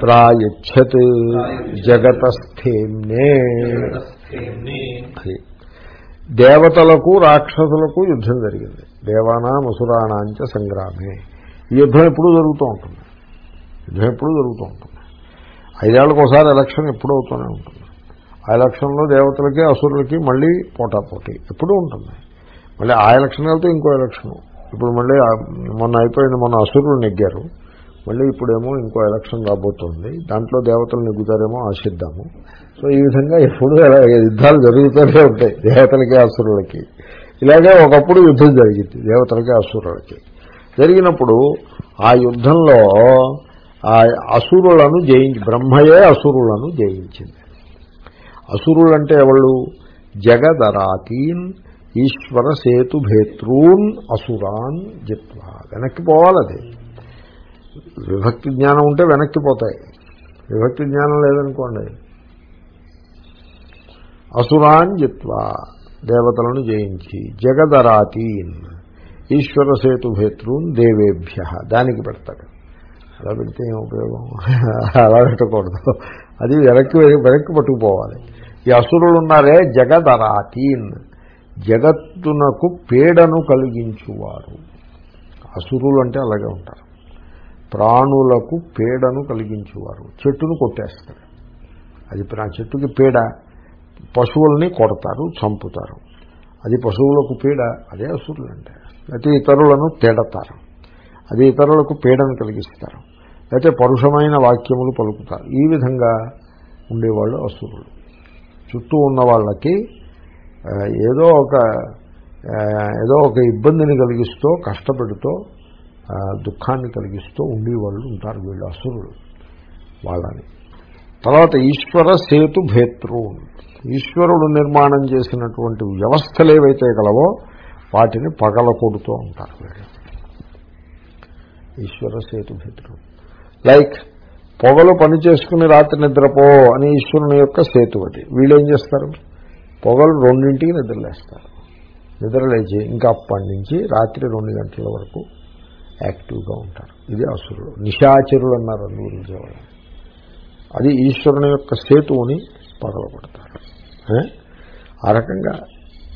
ప్రాయచ్చత్ జగతస్థేమ్నే దేవతలకు రాక్షసులకు యుద్ధం జరిగింది. దేవానా మసురాణాంచ సంగ్రామే. ఈ యుద్ధం ఎప్పుడూ జరుగుతూ ఉంటుంది. యుద్ధం ఎప్పుడూ జరుగుతూ ఉంటుంది. ఐదేళ్ళకు ఒకసారి ఎలక్షన్ ఎప్పుడూ అవుతూనే ఉంటుంది. ఆ ఎలక్షన్లో దేవతలకి అసురులకి మళ్ళీ పోటాపోటీ ఎప్పుడూ ఉంటుంది. మళ్ళీ ఆ ఎలక్షన్ వెళ్తే ఇంకో ఎలక్షన్. ఇప్పుడు మళ్ళీ మొన్న అయిపోయింది మొన్న అసురులు నెగ్గారు. మళ్ళీ ఇప్పుడేమో ఇంకో ఎలక్షన్ రాబోతోంది. దాంట్లో దేవతలు నెగ్గుతారేమో ఆశిద్దాము. సో ఈ విధంగా ఎప్పుడు యుద్ధాలు జరుగుతూనే ఉంటాయి దేవతలకి అసురులకి. ఇలాగే ఒకప్పుడు యుద్ధం జరిగింది దేవతలకి అసురులకి. జరిగినప్పుడు ఆ యుద్ధంలో ఆ అసురులను జయించి బ్రహ్మయే అసురులను జయించింది. అసురులంటే ఎవళ్ళు? జగదరాతీన్ ఈశ్వర సేతు భేతృన్ అసురాన్ జిత్వా. వెనక్కి పోవాలి అది విభక్తి జ్ఞానం ఉంటే వెనక్కి పోతాయి. విభక్తి జ్ఞానం లేదనుకోండి. అసురాన్ జిత్వా దేవతలను జయించి జగదరాతీన్ ఈశ్వర సేతు భేతృన్ దేవేభ్య దానికి పెడతాడు. అలా పెడితే ఏం ఉపయోగం? అలా పెట్టకూడదు. అది వెనక్కి వెనక్కి పట్టుకుపోవాలి. ఈ అసురులు ఉన్నారే జగదరాతీన్. జగత్తునకు పీడను కలిగించువారు. అసురులు అంటే అలాగే ఉంటారు. ప్రాణులకు పీడను కలిగించేవారు. చెట్టును కొట్టేస్తారు. అది ప్రా చెట్టుకి పీడ పశువుల్ని కొడతారు చంపుతారు. అది పశువులకు పీడ అదే అసురులు అంటే. అయితే ఇతరులను తేడతారు. అది ఇతరులకు పీడను కలిగిస్తారు. అయితే పరుషమైన వాక్యములు పలుకుతారు. ఈ విధంగా ఉండేవాళ్ళు అసురులు. చుట్టూ ఉన్న వాళ్ళకి ఏదో ఒక ఏదో ఒక ఇబ్బందిని కలిగిస్తూ కష్టపెడుతూ దుఃఖాన్ని కలిగిస్తూ ఉండేవాళ్ళు ఉంటారు వీళ్ళు అసురులు వాళ్ళని. తర్వాత ఈశ్వర సేతు భేతృ ఈశ్వరుడు నిర్మాణం చేసినటువంటి వ్యవస్థలు ఏవైతే గలవో వాటిని పగల కొడుతూ ఉంటారు వీళ్ళు. ఈశ్వర సేతు భేతృ లైక్ పొగలు పని చేసుకుని రాత్రి నిద్రపో అని ఈశ్వరుని యొక్క సేతు అది. వీళ్ళు ఏం చేస్తారు? పొగలు రెండింటికి నిద్రలేస్తారు. నిద్రలేచి ఇంకా అప్పటి నుంచి రాత్రి రెండు గంటల వరకు యాక్టివ్గా ఉంటారు ఇది అసురుడు. నిశాచరులు అన్నారు అందు వాళ్ళు అది ఈశ్వరుని యొక్క సేతువుని పగలగొడతారు ఆ రకంగా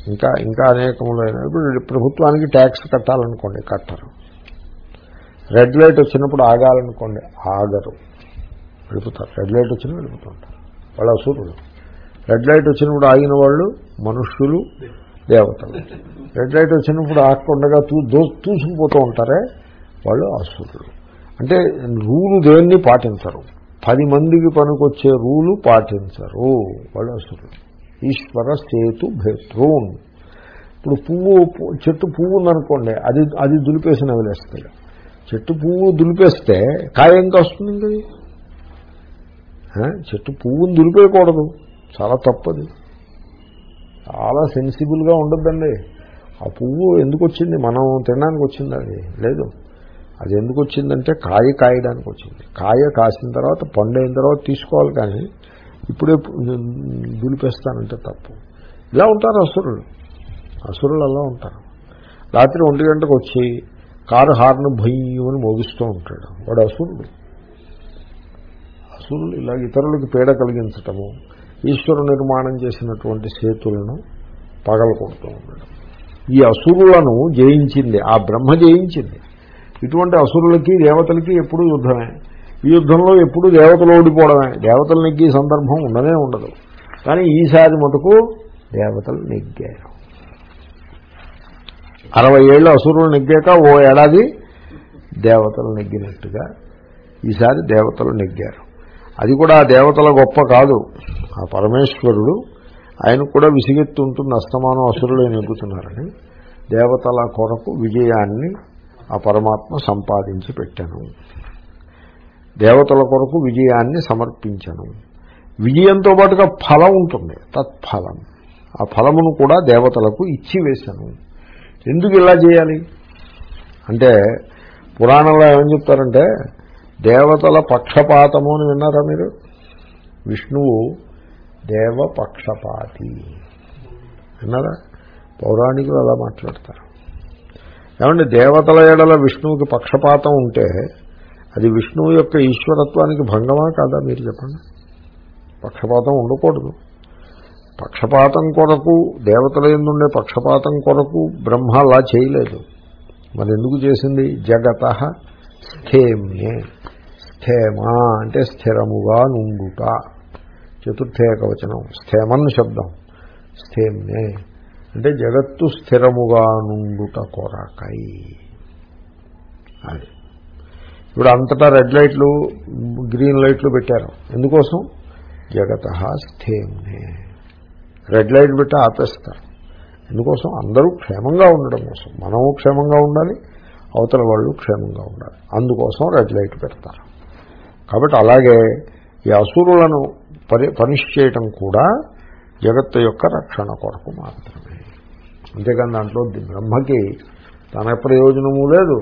ఇంకా ఇంకా అనేకములైన ఇప్పుడు ప్రభుత్వానికి ట్యాక్స్ కట్టాలనుకోండి కట్టరు. రెడ్ లైట్ వచ్చినప్పుడు ఆగాలనుకోండి ఆగరు. వెళ్ళిపోతారు. రెడ్ లైట్ వచ్చినా వెళ్ళిపోతుంటారు వాళ్ళు అసురులు రెడ్ లైట్ వచ్చినప్పుడు ఆగిన వాళ్ళు మనుష్యులు దేవతలు. రెడ్ లైట్ వచ్చినప్పుడు ఆగకుండా తూ తూసుకుపోతూ ఉంటారే. వాళ్ళు అసురులు అంటే రూలు దేన్ని పాటించరు. పది మందికి పనికొచ్చే రూలు పాటించరు వాళ్ళు అసురులు ఈశ్వర సేతు భేత్రూన్. ఇప్పుడు పువ్వు చెట్టు పువ్వు ఉందనుకోండి అది అది దులిపేసిన వదిలేస్తాడు. చెట్టు పువ్వు దులిపేస్తే కాయ ఇంకా వస్తుంది చెట్టు పువ్వును దులిపేయకూడదు. చాలా తప్పది. చాలా సెన్సిబుల్గా ఉండద్దండి. ఆ పువ్వు ఎందుకు వచ్చింది మనం తినడానికి వచ్చింది అది. లేదు. అది ఎందుకు వచ్చిందంటే కాయ కాయడానికి వచ్చింది. కాయ కాసిన తర్వాత పండు అయిన తర్వాత తీసుకోవాలి కానీ ఇప్పుడే దులిపేస్తానంటే తప్పు. ఇలా ఉంటారు అసురులు. అసురులు అలా ఉంటారు. రాత్రి ఒంటి గంటకు వచ్చి కారు హార్న్ భయ్యమని మోగిస్తూ ఉంటాడు. వాడు అసురుడు. అసురులు ఇలా ఇతరులకు పీడ కలిగించటము ఈశ్వరు నిర్మాణం చేసినటువంటి సేతులను పగలకొడుతూ ఉండడం ఈ అసురులను జయించింది ఆ బ్రహ్మ జయించింది. ఇటువంటి అసురులకి దేవతలకి ఎప్పుడు యుద్ధమే. ఈ యుద్ధంలో ఎప్పుడు దేవతలు ఓడిపోవడమే. దేవతలు నెగ్గే సందర్భం ఉండనే ఉండదు. కానీ ఈసారి మటుకు దేవతలు నెగ్గారు. అరవై ఏళ్ళు అసురులు నెగ్గాక ఓ ఏడాది దేవతలు నెగ్గినట్టుగా ఈసారి దేవతలు నెగ్గారు. అది కూడా ఆ దేవతల గొప్ప కాదు. ఆ పరమేశ్వరుడు ఆయన కూడా విసిగెత్తుంటుంది అస్తమానం అసురులు నెగ్గుతున్నారని దేవతల కొరకు విజయాన్ని ఆ పరమాత్మ సంపాదించి పెట్టాను. దేవతల కొరకు విజయాన్ని సమర్పించను. విజయంతో పాటుగా ఫలం ఉంటుంది తత్ఫలం. ఆ ఫలమును కూడా దేవతలకు ఇచ్చి వేశాను. ఎందుకు ఇలా చేయాలి? అంటే పురాణంలో ఏమని చెప్తారంటే దేవతల పక్షపాతము అని విన్నారా మీరు? విష్ణువు దేవ పక్షపాతి విన్నారా? పౌరాణికులు అలా మాట్లాడతారు. ఏమంటే దేవతల ఏడల విష్ణువుకి పక్షపాతం ఉంటే అది విష్ణువు యొక్క ఈశ్వరత్వానికి భంగమా కాదా మీరు చెప్పండి? పక్షపాతం ఉండకూడదు. పక్షపాతం కొరకు దేవతల ఎందుండే పక్షపాతం కొరకు బ్రహ్మ అలా చేయలేదు. మరి ఎందుకు చేసింది? జగత స్థేమ్నే స్థేమా అంటే స్థిరముగా నుండుట. చతుర్థేకవచనం. స్థేమన్ శబ్దం. స్థేమ్నే అంటే జగత్తు స్థిరముగా నుండుట కొరకై. అది. ఇప్పుడు అంతటా రెడ్ లైట్లు గ్రీన్ లైట్లు పెట్టారు. ఎందుకోసం? జగత స్థేమ్నే రెడ్ లైట్ పెట్టి ఆపేస్తారు. ఎందుకోసం? అందరూ క్షేమంగా ఉండడం కోసం. మనము క్షేమంగా ఉండాలి అవతల వాళ్ళు క్షేమంగా ఉండాలి. అందుకోసం రెడ్ లైట్ పెడతారు. కాబట్టి అలాగే ఈ అసురులను పని పనిష్ చేయటం కూడా జగత్తు యొక్క రక్షణ కొరకు మాత్రమే. అంతేకాని దాంట్లో బ్రహ్మకి తన ప్రయోజనము లేదు.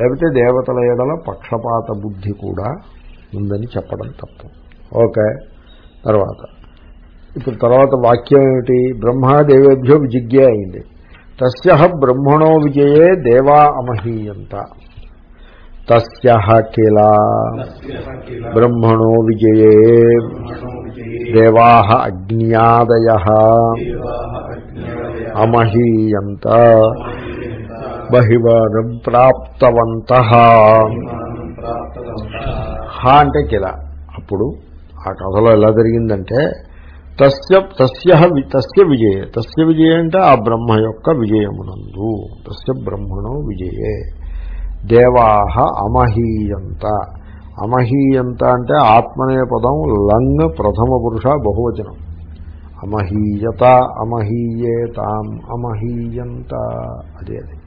లేకపోతే దేవతల ఎడల పక్షపాత బుద్ధి కూడా ఉందని చెప్పడం తప్పు. ఓకే. తర్వాత. ఇప్పుడు తర్వాత వాక్యం ఏమిటి? బ్రహ్మాదేవేభ్యో విజిజ్ఞ అయింది. తస్య బ్రహ్మణో విజయే దేవా అమహీయంత. తస్య కిల. బ్రహ్మణో విజయే దేవా అజ్ఞాదయ అమహీయంత బహివానం ప్రాప్తవంత. హా అంటే కిల. అప్పుడు ఆ కథలో ఎలా జరిగిందంటే తస్య తస్య తస్య విజయే. తస్య విజయ అంటే ఆ బ్రహ్మ యొక్క విజయమునందు. తస్య బ్రహ్మణో విజయే. దేవాహ అమహీయంత. అమహీయంత అంటే ఆత్మనే పదం లంగ్ ప్రథమ పురుష బహువచనం. అమహీయత అమహీయేతాం అమహీయంత. అదే అది.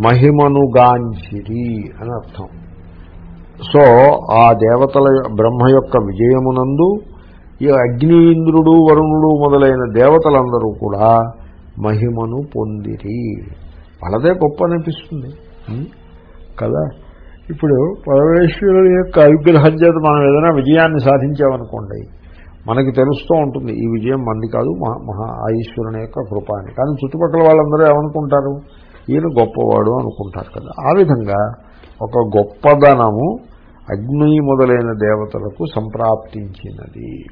మహిమనుగాంచిరి అని అర్థం. సో ఆ దేవతల బ్రహ్మ యొక్క విజయమునందు ఈ అగ్ని ఇంద్రుడు వరుణుడు మొదలైన దేవతలందరూ కూడా మహిమను పొందిరి. వాళ్ళదే గొప్ప అనిపిస్తుంది కదా? ఇప్పుడు పరమేశ్వరుడు యొక్క అనుగ్రహం చేత మనం ఏదైనా విజయాన్ని సాధించామనుకోండి మనకి తెలుస్తూ ఉంటుంది ఈ విజయం మంది కాదు మహా ఈశ్వరుని యొక్క కృప అని. కానీ చుట్టుపక్కల వాళ్ళందరూ ఏమనుకుంటారు? ఈయన గొప్పవాడు అనుకుంటారు కదా. ఆ విధంగా ఒక గొప్పదనము అగ్ని మొదలైన దేవతలకు సంప్రాప్తించినది.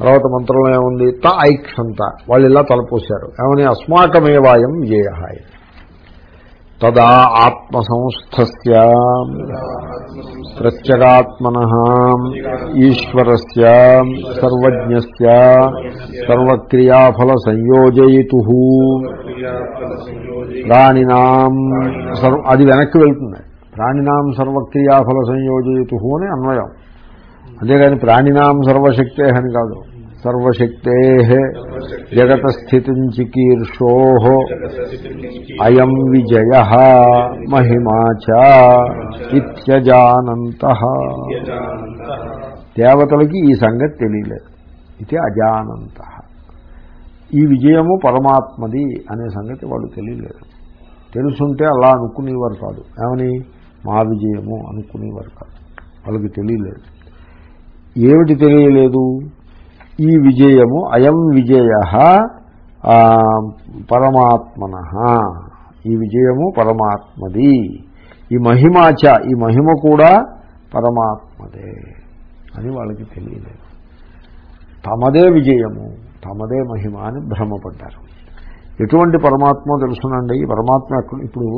తర్వాత మంత్రంలో ఏముంది? త ఐక్షంత. వాళ్ళు ఇలా తలపోశారు. ఏమని? అస్మాకమేవాయం విజయ తదా ఆత్మసంస్థస్య. ప్రత్యగాత్మన. ఈశ్వరస్ సర్వజ్ఞస్ సర్వక్రియాఫల సంయోజయితు ప్రాణినాం అది వెనక్కి వెళ్తుంది. ప్రాణినాం సర్వక్రియాఫల సంయోజయితు అని అన్వయం. అంతేగాని ప్రాణినాం సర్వశక్తే అని కాదు. సర్వశక్తే జగత స్థితి చికీర్షో అయం విజయ మహిమాచ ఇత్యజానంత దేవతలకి ఈ సంగతి తెలియలేదు. ఇది అజానంత. ఈ విజయము పరమాత్మది అనే సంగతి వాళ్ళు తెలియలేదు. తెలుసుంటే అలా అనుకునేవారు కాదు. ఏమని? మా విజయము అనుకునేవారు కాదు. వాళ్ళకి తెలియలేదు. ఏమిటి తెలియలేదు? ఈ విజయము అయం విజయ పరమాత్మన. ఈ విజయము పరమాత్మది. ఈ మహిమాచ ఈ మహిమ కూడా పరమాత్మదే అని వాళ్ళకి తెలియలేదు. తమదే విజయము తమదే మహిమ అని భ్రమపడ్డారు. ఎటువంటి పరమాత్మ తెలుసునండి. ఈ పరమాత్మ ఇప్పుడు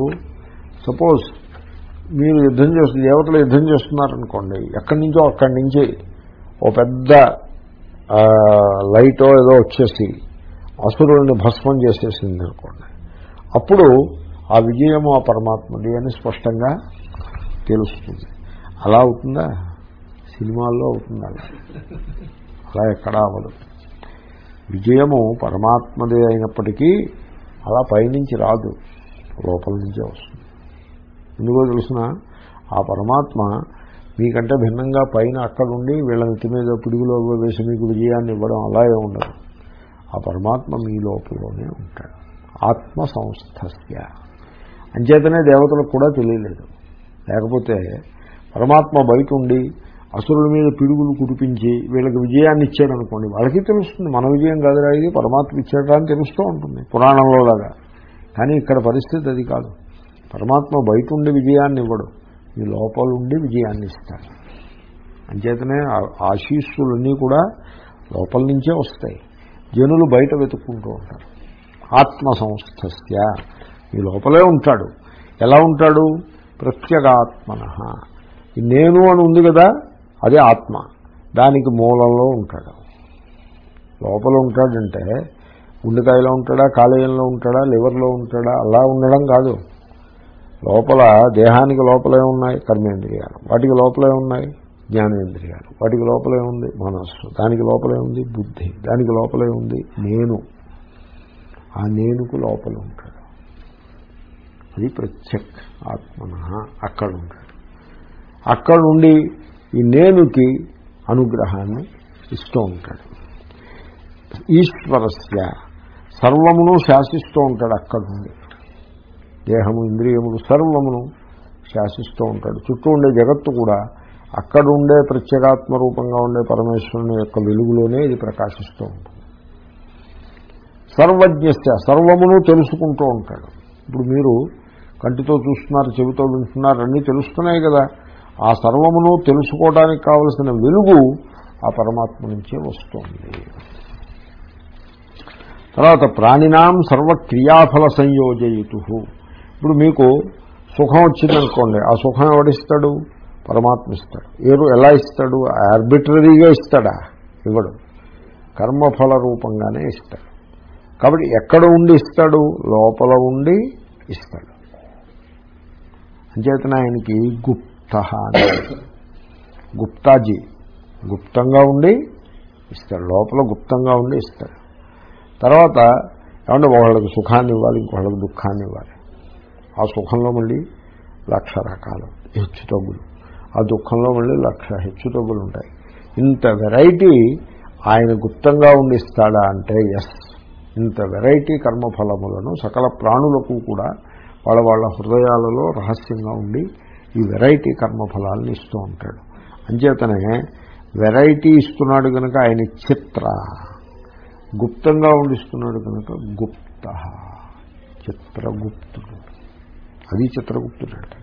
సపోజ్ మీరు యుద్ధం చేస్తున్న దేవతలు యుద్ధం చేస్తున్నారనుకోండి ఎక్కడి నుంచో అక్కడి నుంచి ఓ పెద్ద లైటో ఏదో వచ్చేసి అసురుల్ని భస్మం చేసేసింది అనుకోండి. అప్పుడు ఆ విజయము ఆ పరమాత్మది అని స్పష్టంగా తెలుస్తుంది. అలా అవుతుందా? సినిమాల్లో అవుతుందా? అలా అలా ఎక్కడా అవ్వదు. విజయము పరమాత్మదే అయినప్పటికీ అలా పైనుంచి రాదు. లోపల నుంచే వస్తుంది. ఎందుకో తెలుసిన ఆ పరమాత్మ మీకంటే భిన్నంగా పైన అక్కడుండి వీళ్ళ నెత్తి మీద పిడుగులో వేసి మీకు విజయాన్ని ఇవ్వడం అలాగే ఉండదు. ఆ పరమాత్మ మీ లోపలనే ఉంటాడు. ఆత్మ సంస్థస్య. అంచేతనే దేవతలకు కూడా తెలియలేదు. లేకపోతే పరమాత్మ బయట ఉండి అసురుల మీద పిడుగులు కురిపించి వీళ్ళకి విజయాన్ని ఇచ్చాడు అనుకోండి వాళ్ళకి తెలుస్తుంది మన విజయం కాదురా ఇది పరమాత్మ ఇచ్చాడా అని తెలుస్తూ ఉంటుంది పురాణంలో లాగా. కానీ ఇక్కడ పరిస్థితి అది కాదు. పరమాత్మ బయట ఉండి విజయాన్ని ఇవ్వడు. ఈ లోపల ఉండి విజయాన్ని ఇస్తాడు అంచేతనే ఆ- ఆశీస్సులన్నీ కూడా లోపల నుంచే వస్తాయి. జనులు బయట వెతుక్కుంటూ ఉంటారు. ఆత్మ సంస్థస్య ఈ లోపలే ఉంటాడు. ఎలా ఉంటాడు? ప్రత్యేగాత్మన. నేను అని ఉంది కదా అదే ఆత్మ. దానికి మూలంలో ఉంటాడు. లోపల ఉంటాడంటే గుండెకాయలో ఉంటాడా కాలేయంలో ఉంటాడా లివర్లో ఉంటాడా అలా ఉండడం కాదు. లోపల దేహానికి లోపలే ఉన్నాయి కర్మేంద్రియాలు. వాటికి లోపలే ఉన్నాయి జ్ఞానేంద్రియాలు. వాటికి లోపలే ఉంది మనస్సు. దానికి లోపలే ఉంది బుద్ధి. దానికి లోపలే ఉంది నేను. ఆ నేనుకు లోపల ఉంటాడు. అది ప్రత్యక్ ఆత్మన. అక్కడ ఉంటాడు అక్కడ ఉండి ఈ నేనుకి అనుగ్రహాన్ని ఇస్తూ ఉంటాడు. ఈశ్వరస్య. సర్వమును శాసిస్తూ ఉంటాడు అక్కడ నుండి దేహము ఇంద్రియములు సర్వమును శాసిస్తూ ఉంటాడు. చుట్టూ ఉండే జగత్తు కూడా అక్కడ ఉండే ప్రత్యేగాత్మ రూపంగా ఉండే పరమేశ్వరుని యొక్క వెలుగులోనే ఇది ప్రకాశిస్తూ ఉంటుంది. సర్వజ్ఞస్య సర్వమును తెలుసుకుంటూ ఉంటాడు. ఇప్పుడు మీరు కంటితో చూస్తున్నారు చెవితో వింటున్నారు అన్నీ తెలుస్తున్నాయి కదా. ఆ సర్వమును తెలుసుకోవడానికి కావలసిన వెలుగు ఆ పరమాత్మ నుంచే వస్తుంది. తర్వాత ప్రాణినాం సర్వక్రియాఫల సంయోజయితు. ఇప్పుడు మీకు సుఖం వచ్చిందనుకోండి ఆ సుఖం ఎవడిస్తాడు? పరమాత్మ ఇస్తాడు ఏరు ఎలా ఇస్తాడు? ఆర్బిటరీగా ఇస్తాడా? ఇవ్వడు. కర్మఫల రూపంగానే ఇస్తాడు. కాబట్టి ఎక్కడ ఉండి ఇస్తాడు? లోపల ఉండి ఇస్తాడు. అంచేతన ఆయనకి గుప్త అని గుప్తాజీ. గుప్తంగా ఉండి ఇస్తాడు. లోపల గుప్తంగా ఉండి ఇస్తాడు. తర్వాత ఏమంటే ఒకళ్ళకి సుఖాన్ని ఇవ్వాలి ఇంకొకళ్ళకి దుఃఖాన్ని ఇవ్వాలి. ఆ సుఖంలో మళ్ళీ లక్ష రకాలు హెచ్చు తగ్గులు. ఆ దుఃఖంలో మళ్ళీ లక్ష హెచ్చు తగ్గులు ఉంటాయి. ఇంత వెరైటీ ఆయన గుప్తంగా ఉండిస్తాడా అంటే ఎస్ ఇంత వెరైటీ కర్మఫలములను సకల ప్రాణులకు కూడా వాళ్ళ వాళ్ళ హృదయాలలో రహస్యంగా ఉండి ఈ వెరైటీ కర్మఫలాలను ఇస్తూ ఉంటాడు. అంచేతనే వెరైటీ ఇస్తున్నాడు కనుక ఆయన చిత్ర. గుప్తంగా ఉండిస్తున్నాడు కనుక గుప్త. చిత్రగుప్తుడు. అది చిత్రగుప్తుడు అంటే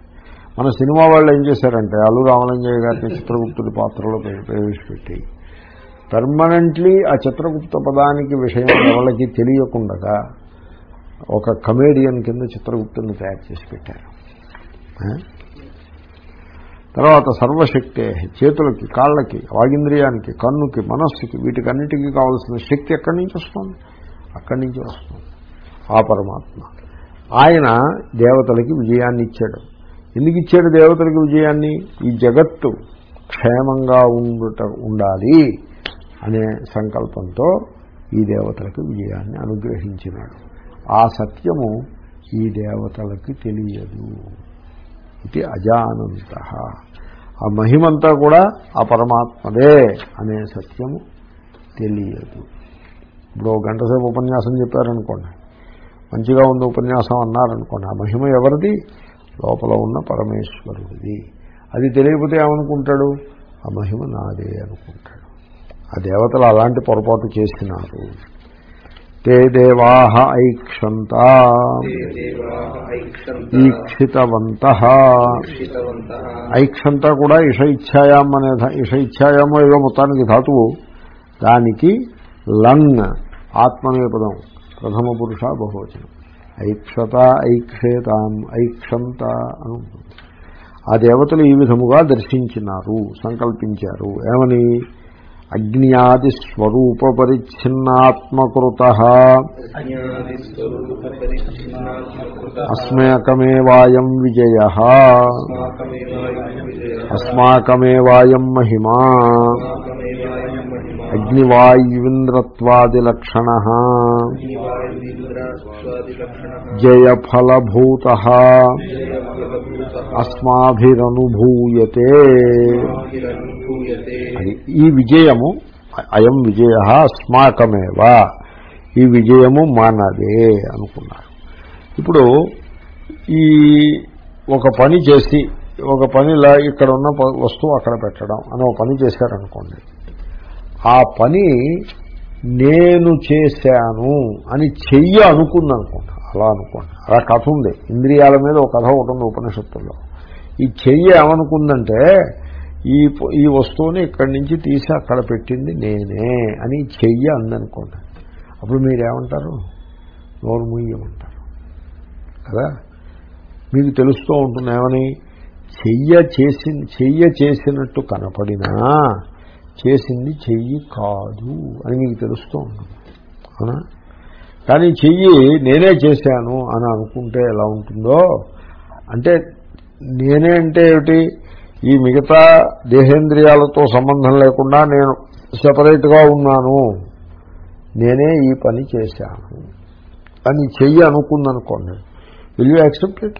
మన సినిమా వాళ్ళు ఏం చేశారంటే అల్లు రామలింగయ్య గారిని చిత్రగుప్తుడి పాత్రలో ప్రవేశపెట్టి పర్మనెంట్లీ ఆ చిత్రగుప్త పదానికి విషయం ఎవరికి తెలియకుండా ఒక కమేడియన్ కింద చిత్రగుప్తుని తయారు చేసి పెట్టారు. తర్వాత సర్వశక్తి చేతులకి కాళ్ళకి వాగింద్రియానికి కన్నుకి మనస్సుకి వీటికన్నిటికీ కావాల్సిన శక్తి ఎక్కడి నుంచి వస్తుంది? అక్కడి నుంచి వస్తుంది. ఆ పరమాత్మ. ఆయన దేవతలకి విజయాన్ని ఇచ్చాడు ఎందుకు ఇచ్చాడు దేవతలకి విజయాన్ని? ఈ జగత్తు క్షేమంగా ఉండుట ఉండాలి అనే సంకల్పంతో ఈ దేవతలకు విజయాన్ని అనుగ్రహించినాడు. ఆ సత్యము ఈ దేవతలకి తెలియదు ఇది అజానంత. ఆ మహిమంతా కూడా ఆ పరమాత్మదే అనే సత్యము తెలియదు. ఇప్పుడు గంటసేపు ఉపన్యాసం చెప్పారనుకోండి. మంచిగా ఉంది ఉపన్యాసం అన్నారనుకోండి ఆ మహిమ ఎవరిది? లోపల ఉన్న పరమేశ్వరుడిది. అది తెలియకపోతే ఏమనుకుంటాడు? ఆ మహిమ నాదే అనుకుంటాడు. ఆ దేవతలు అలాంటి పొరపాటు చేసినారు. తే దేవాహ ఐక్షంత. ఈక్షితవంత. ఐక్షంత కూడా ఇష ఇచ్ఛాయాం అనే ఇష ఇచ్ఛాయామో ఏదో మొత్తానికి ధాతువు. దానికి లంగ్ ఆత్మనే పదం. ప్రథమ పురుష బహువచనం. ఐక్షత ఐక్షేతాం ఐక్షంత అని ఉంటుంది. ఆ దేవతలు ఈ విధముగా దర్శించినారు సంకల్పించారు. ఏమని? అజ్ఞాది స్వరూప పరిచ్ఛిన్నాత్మకృత. అస్మాకమేవాయం విజయ. అస్మాకమేవాయం మహిమా. అగ్నివాయువింద్రత్వాదిలక్షణ జయఫలభూత. అస్మాభిరనుభూయతే. ఈ విజయము అయం విజయ అస్మాకమేవ. ఈ విజయము మనదే అనుకున్నారు. ఇప్పుడు ఈ ఒక పని చేసి ఒక పనిలా ఇక్కడ ఉన్న వస్తువు అక్కడ పెట్టడం అని ఒక పని చేశారనుకోండి. ఆ పని నేను చేశాను అని చెయ్యి అనుకుంది అనుకోండి అలా అనుకోండి. అలా కథ ఉంది. ఇంద్రియాల మీద ఒక కథ ఉంటుంది ఉపనిషత్తుల్లో. ఈ చెయ్యి ఏమనుకుందంటే ఈ ఈ వస్తువుని ఇక్కడి నుంచి తీసి అక్కడ పెట్టింది నేనే అని చెయ్యి అందనుకోండి. అప్పుడు మీరేమంటారు? నోరు ముయ్యమంటారు కదా? మీకు తెలుస్తూ ఉంటుంది ఏమని చెయ్య చేసి చెయ్య చేసినట్టు కనపడినా చేసింది చెయ్యి కాదు అని మీకు తెలుస్తూ ఉంటుంది. అవునా? కానీ చెయ్యి నేనే చేశాను అని అనుకుంటే ఎలా ఉంటుందో? అంటే నేనే అంటే ఏమిటి? ఈ మిగతా దేహేంద్రియాలతో సంబంధం లేకుండా నేను సపరేట్గా ఉన్నాను. నేనే ఈ పని చేశాను. అని చెయ్యి అనుకుందనుకోండి. విల్ యూ యాక్సెప్ట్ ఇట్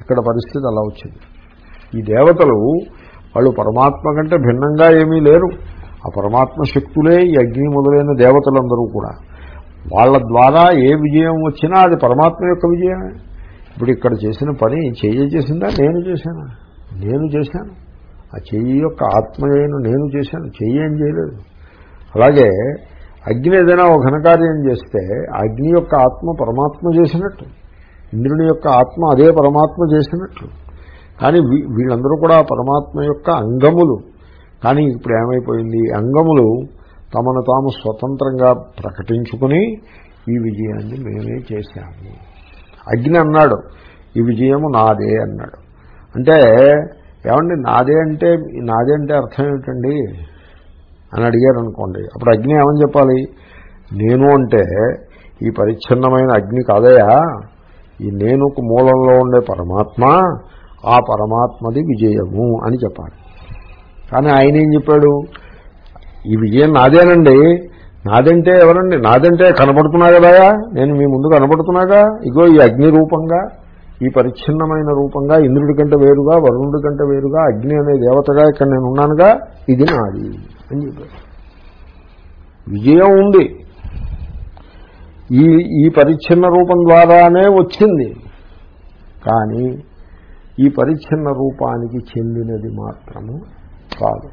ఇక్కడ పరిస్థితి అలా వచ్చింది. ఈ దేవతలు వాళ్ళు పరమాత్మ కంటే భిన్నంగా ఏమీ లేరు. ఆ పరమాత్మ శక్తులే ఈ అగ్ని మొదలైన దేవతలందరూ కూడా. వాళ్ళ ద్వారా ఏ విజయం వచ్చినా అది పరమాత్మ యొక్క విజయమే. ఇప్పుడు ఇక్కడ చేసిన పని చెయ్యి చేసిందా? నేను చేశాను? నేను చేశాను. ఆ చెయ్యి యొక్క ఆత్మయైన నేను చేశాను. చెయ్యి ఏం చేయలేదు. అలాగే అగ్ని ఏదైనా ఒక ఘనకార్యం చేస్తే అగ్ని యొక్క ఆత్మ పరమాత్మ చేసినట్టు. ఇంద్రుని యొక్క ఆత్మ అదే పరమాత్మ చేసినట్లు కానీ వీ- వీళ్ళందరూ కూడా పరమాత్మ యొక్క అంగములు. కానీ ఇప్పుడు ఏమైపోయింది? ఈ అంగములు తమను తాము స్వతంత్రంగా ప్రకటించుకుని ఈ విజయాన్ని మేమే చేశాము. అగ్ని అన్నాడు ఈ విజయము నాదే అన్నాడు. అంటే ఏమండి నాదే అంటే నాదే అంటే అర్థం ఏమిటండి? అని అడిగారు అనుకోండి అప్పుడు అగ్ని ఏమని చెప్పాలి? నేను అంటే ఈ పరిచ్ఛిన్నమైన అగ్ని కాదయా ఈ నేనుకు మూలంలో ఉండే పరమాత్మ ఆ పరమాత్మది విజయము అని చెప్పాలి. కానీ ఆయన ఏం చెప్పాడు? ఈ విజయం నాదేనండి. నాదంటే ఎవరండి? నాదంటే కనపడుతున్నా కదా నేను మీ ముందు కనపడుతున్నాగా? ఇగో ఈ అగ్ని రూపంగా ఈ పరిచ్ఛిన్నమైన రూపంగా ఇంద్రుడి కంటే వేరుగా వరుణుడి కంటే వేరుగా అగ్ని అనే దేవతగా ఇక్కడ నేను ఉన్నానుగా ఇది నాది అని చెప్పాడు. విజయం ఉంది. ఈ ఈ పరిచ్ఛిన్న రూపం ద్వారానే వచ్చింది. కానీ ఈ పరిచ్ఛిన్న రూపానికి చెందినది మాత్రము కాదు.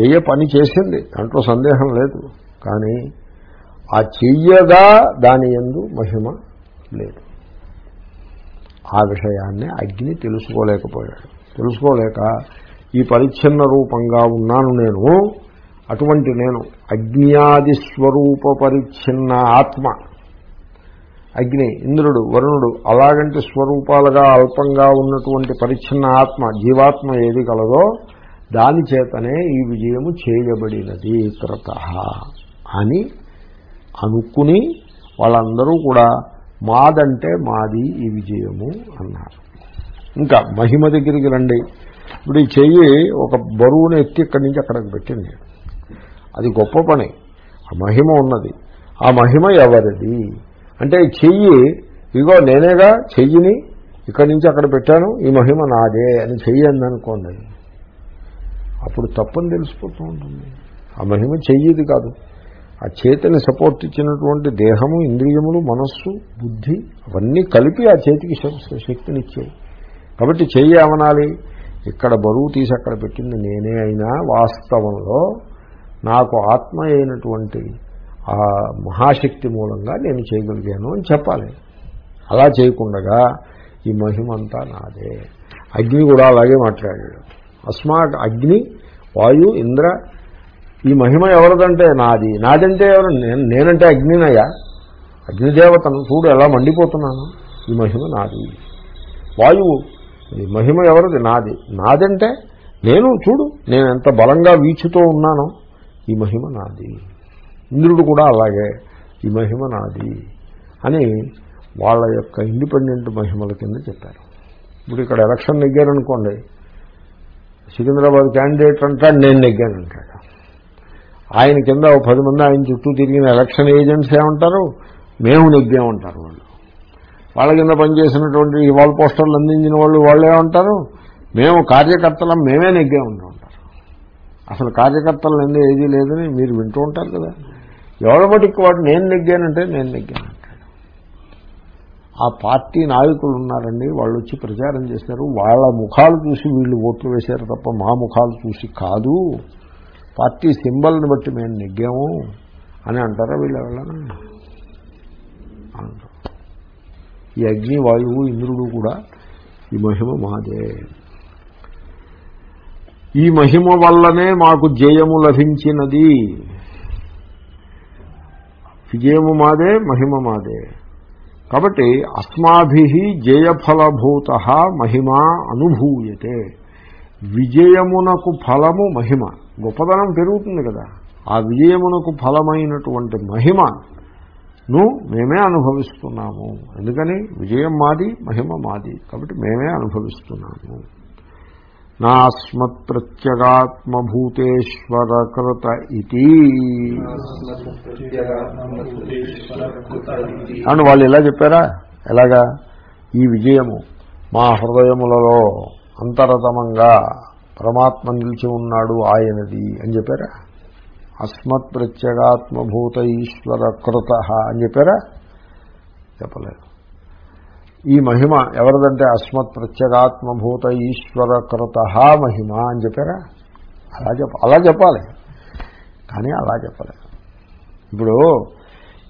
చెయ్య పని చేసింది దాంట్లో సందేహం లేదు. కానీ ఆ చెయ్యగా దాని ఎందు మహిమ లేదు. ఆ విషయాన్ని అగ్ని తెలుసుకోలేకపోయాడు. తెలుసుకోలేక ఈ పరిచ్ఛిన్న రూపంగా ఉన్నాను నేను అటువంటి నేను అజ్ఞాది స్వరూప పరిచ్ఛిన్న ఆత్మ అగ్ని ఇంద్రుడు వరుణుడు అలాగంటి స్వరూపాలుగా అల్పంగా ఉన్నటువంటి పరిచ్ఛిన్న ఆత్మ జీవాత్మ ఏది కలదో దాని చేతనే ఈ విజయము చేయబడినది కృత అని అనుకుని వాళ్ళందరూ కూడా మాదంటే మాది ఈ విజయము అన్నారు. ఇంకా మహిమ దగ్గరికి రండి. ఇప్పుడు ఈ చెయ్యి ఒక బరువును ఎత్తి ఇక్కడి నుంచి అక్కడికి పెట్టింది. అది గొప్ప పని. ఆ మహిమ ఉన్నది. ఆ మహిమ ఎవరిది? అంటే చెయ్యి ఇగో నేనేగా చెయ్యిని ఇక్కడి నుంచి అక్కడ పెట్టాను ఈ మహిమ నాదే అని చెయ్యి అందనుకోండి. అప్పుడు తప్పని తెలిసిపోతూ ఉంటుంది. ఆ మహిమ చెయ్యిది కాదు. ఆ చేతిని సపోర్ట్ ఇచ్చినటువంటి దేహము ఇంద్రియములు మనస్సు బుద్ధి అవన్నీ కలిపి ఆ చేతికి శక్- శక్తినిచ్చాయి కాబట్టి చెయ్యి ఏమనాలి? ఇక్కడ బరువు తీసి అక్కడ పెట్టింది నేనే అయినా వాస్తవంలో నాకు ఆత్మ అయినటువంటి ఆ మహాశక్తి మూలంగా నేను చేయగలిగాను అని చెప్పాలి. అలా చేయకుండగా ఈ మహిమ అంతా నాదే. అగ్ని కూడా అలాగే మాట్లాడాడు. అస్మాత్ అగ్ని వాయు ఇంద్ర ఈ మహిమ ఎవరిదంటే నాది. నాదంటే ఎవరు? నేను నేనంటే అగ్నినయ్యా. అగ్నిదేవతను చూడు ఎలా మండిపోతున్నాను. ఈ మహిమ నాది. వాయువు ఈ మహిమ ఎవరిది? నాది. నాదంటే నేను చూడు నేను ఎంత బలంగా వీచుతో ఉన్నానో ఈ మహిమ నాది. ఇంద్రుడు కూడా అలాగే ఈ మహిమ నాది అని వాళ్ళ యొక్క ఇండిపెండెంట్ మహిమల కింద చెప్పారు. ఇప్పుడు ఇక్కడ ఎలక్షన్ నెగ్గారనుకోండి సికింద్రాబాద్ క్యాండిడేట్ అంటాడు నేను నెగ్గానంటాడు ఆయన కింద ఓ పది మంది ఆయన చుట్టూ తిరిగిన ఎలక్షన్ ఏజెంట్స్ ఏమంటారు? మేము నెగ్గామంటారు వాళ్ళు. వాళ్ళ కింద పనిచేసినటువంటి ఈ వాల్ పోస్టర్లు అందించిన వాళ్ళు వాళ్ళు ఏమంటారు? మేము కార్యకర్తలం మేమే నెగ్గామంటూ ఉంటారు అసలు కార్యకర్తలు ఎందుకు ఏదీ లేదని మీరు వింటూ ఉంటారు కదా. ఎవరి వాడు నేను నెగ్గానంటే నేను నెగ్గానంటాడు ఆ పార్టీ నాయకులు ఉన్నారండి వాళ్ళు వచ్చి ప్రచారం చేశారు వాళ్ళ ముఖాలు చూసి వీళ్ళు ఓట్లు వేశారు తప్ప మా ముఖాలు చూసి కాదు. పార్టీ సింబల్ని బట్టి మేము నెగ్గాము అని అంటారా వీళ్ళు ఎవరైనా ఈ అగ్ని వాయువు ఇంద్రుడు కూడా ఈ మహిమ మాదే. ఈ మహిమ వల్లనే మాకు జయము లభించినది. విజయము మాదే మహిమ మాదే. కాబట్టి అస్మాభి జయఫలభూత మహిమ అనుభూయతే. విజయమునకు ఫలము మహిమ. గొప్పదనం పెరుగుతుంది కదా. ఆ విజయమునకు ఫలమైనటువంటి మహిమను మేమే అనుభవిస్తున్నాము. ఎందుకని? విజయం మాది మహిమ మాది. కాబట్టి మేమే అనుభవిస్తున్నాము. నాస్మత్ ప్రత్యగాత్మభూతేశ్వరకృత ఇది అని వాళ్ళు ఇలా చెప్పారా? ఎలాగా? ఈ విజయము మా హృదయములలో అంతరతమంగా పరమాత్మ నిలిచి ఉన్నాడు ఆయనది అని చెప్పారా? అస్మత్ ప్రత్యేగాత్మభూత ఈశ్వర కృత అని చెప్పారా? చెప్పలేదు. ఈ మహిమ ఎవరిదంటే అస్మత్ ప్రత్యేగాత్మభూత ఈశ్వర కృత మహిమ అని చెప్పారా? అలా చెప్ప అలా చెప్పాలి. కానీ అలా చెప్పలేదు ఇప్పుడు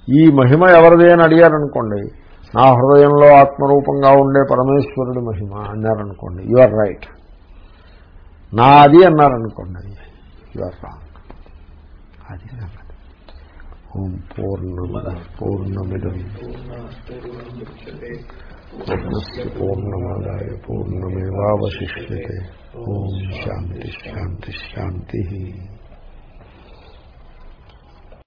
ఈ మహిమ ఎవరిది అని అడిగారనుకోండి నా హృదయంలో ఆత్మరూపంగా ఉండే పరమేశ్వరుడి మహిమ అన్నారనుకోండి యు ఆర్ రైట్ నాది అన్నారనుకోండి యు ఆర్ రాంగ్ అది సంగతి. ఓం పూర్ణమ పూర్ణమిదం. పూర్ణస్య పూర్ణమాదాయ పూర్ణమేవాశిష్యతే ఓం శాంతి శాంతి శాంతి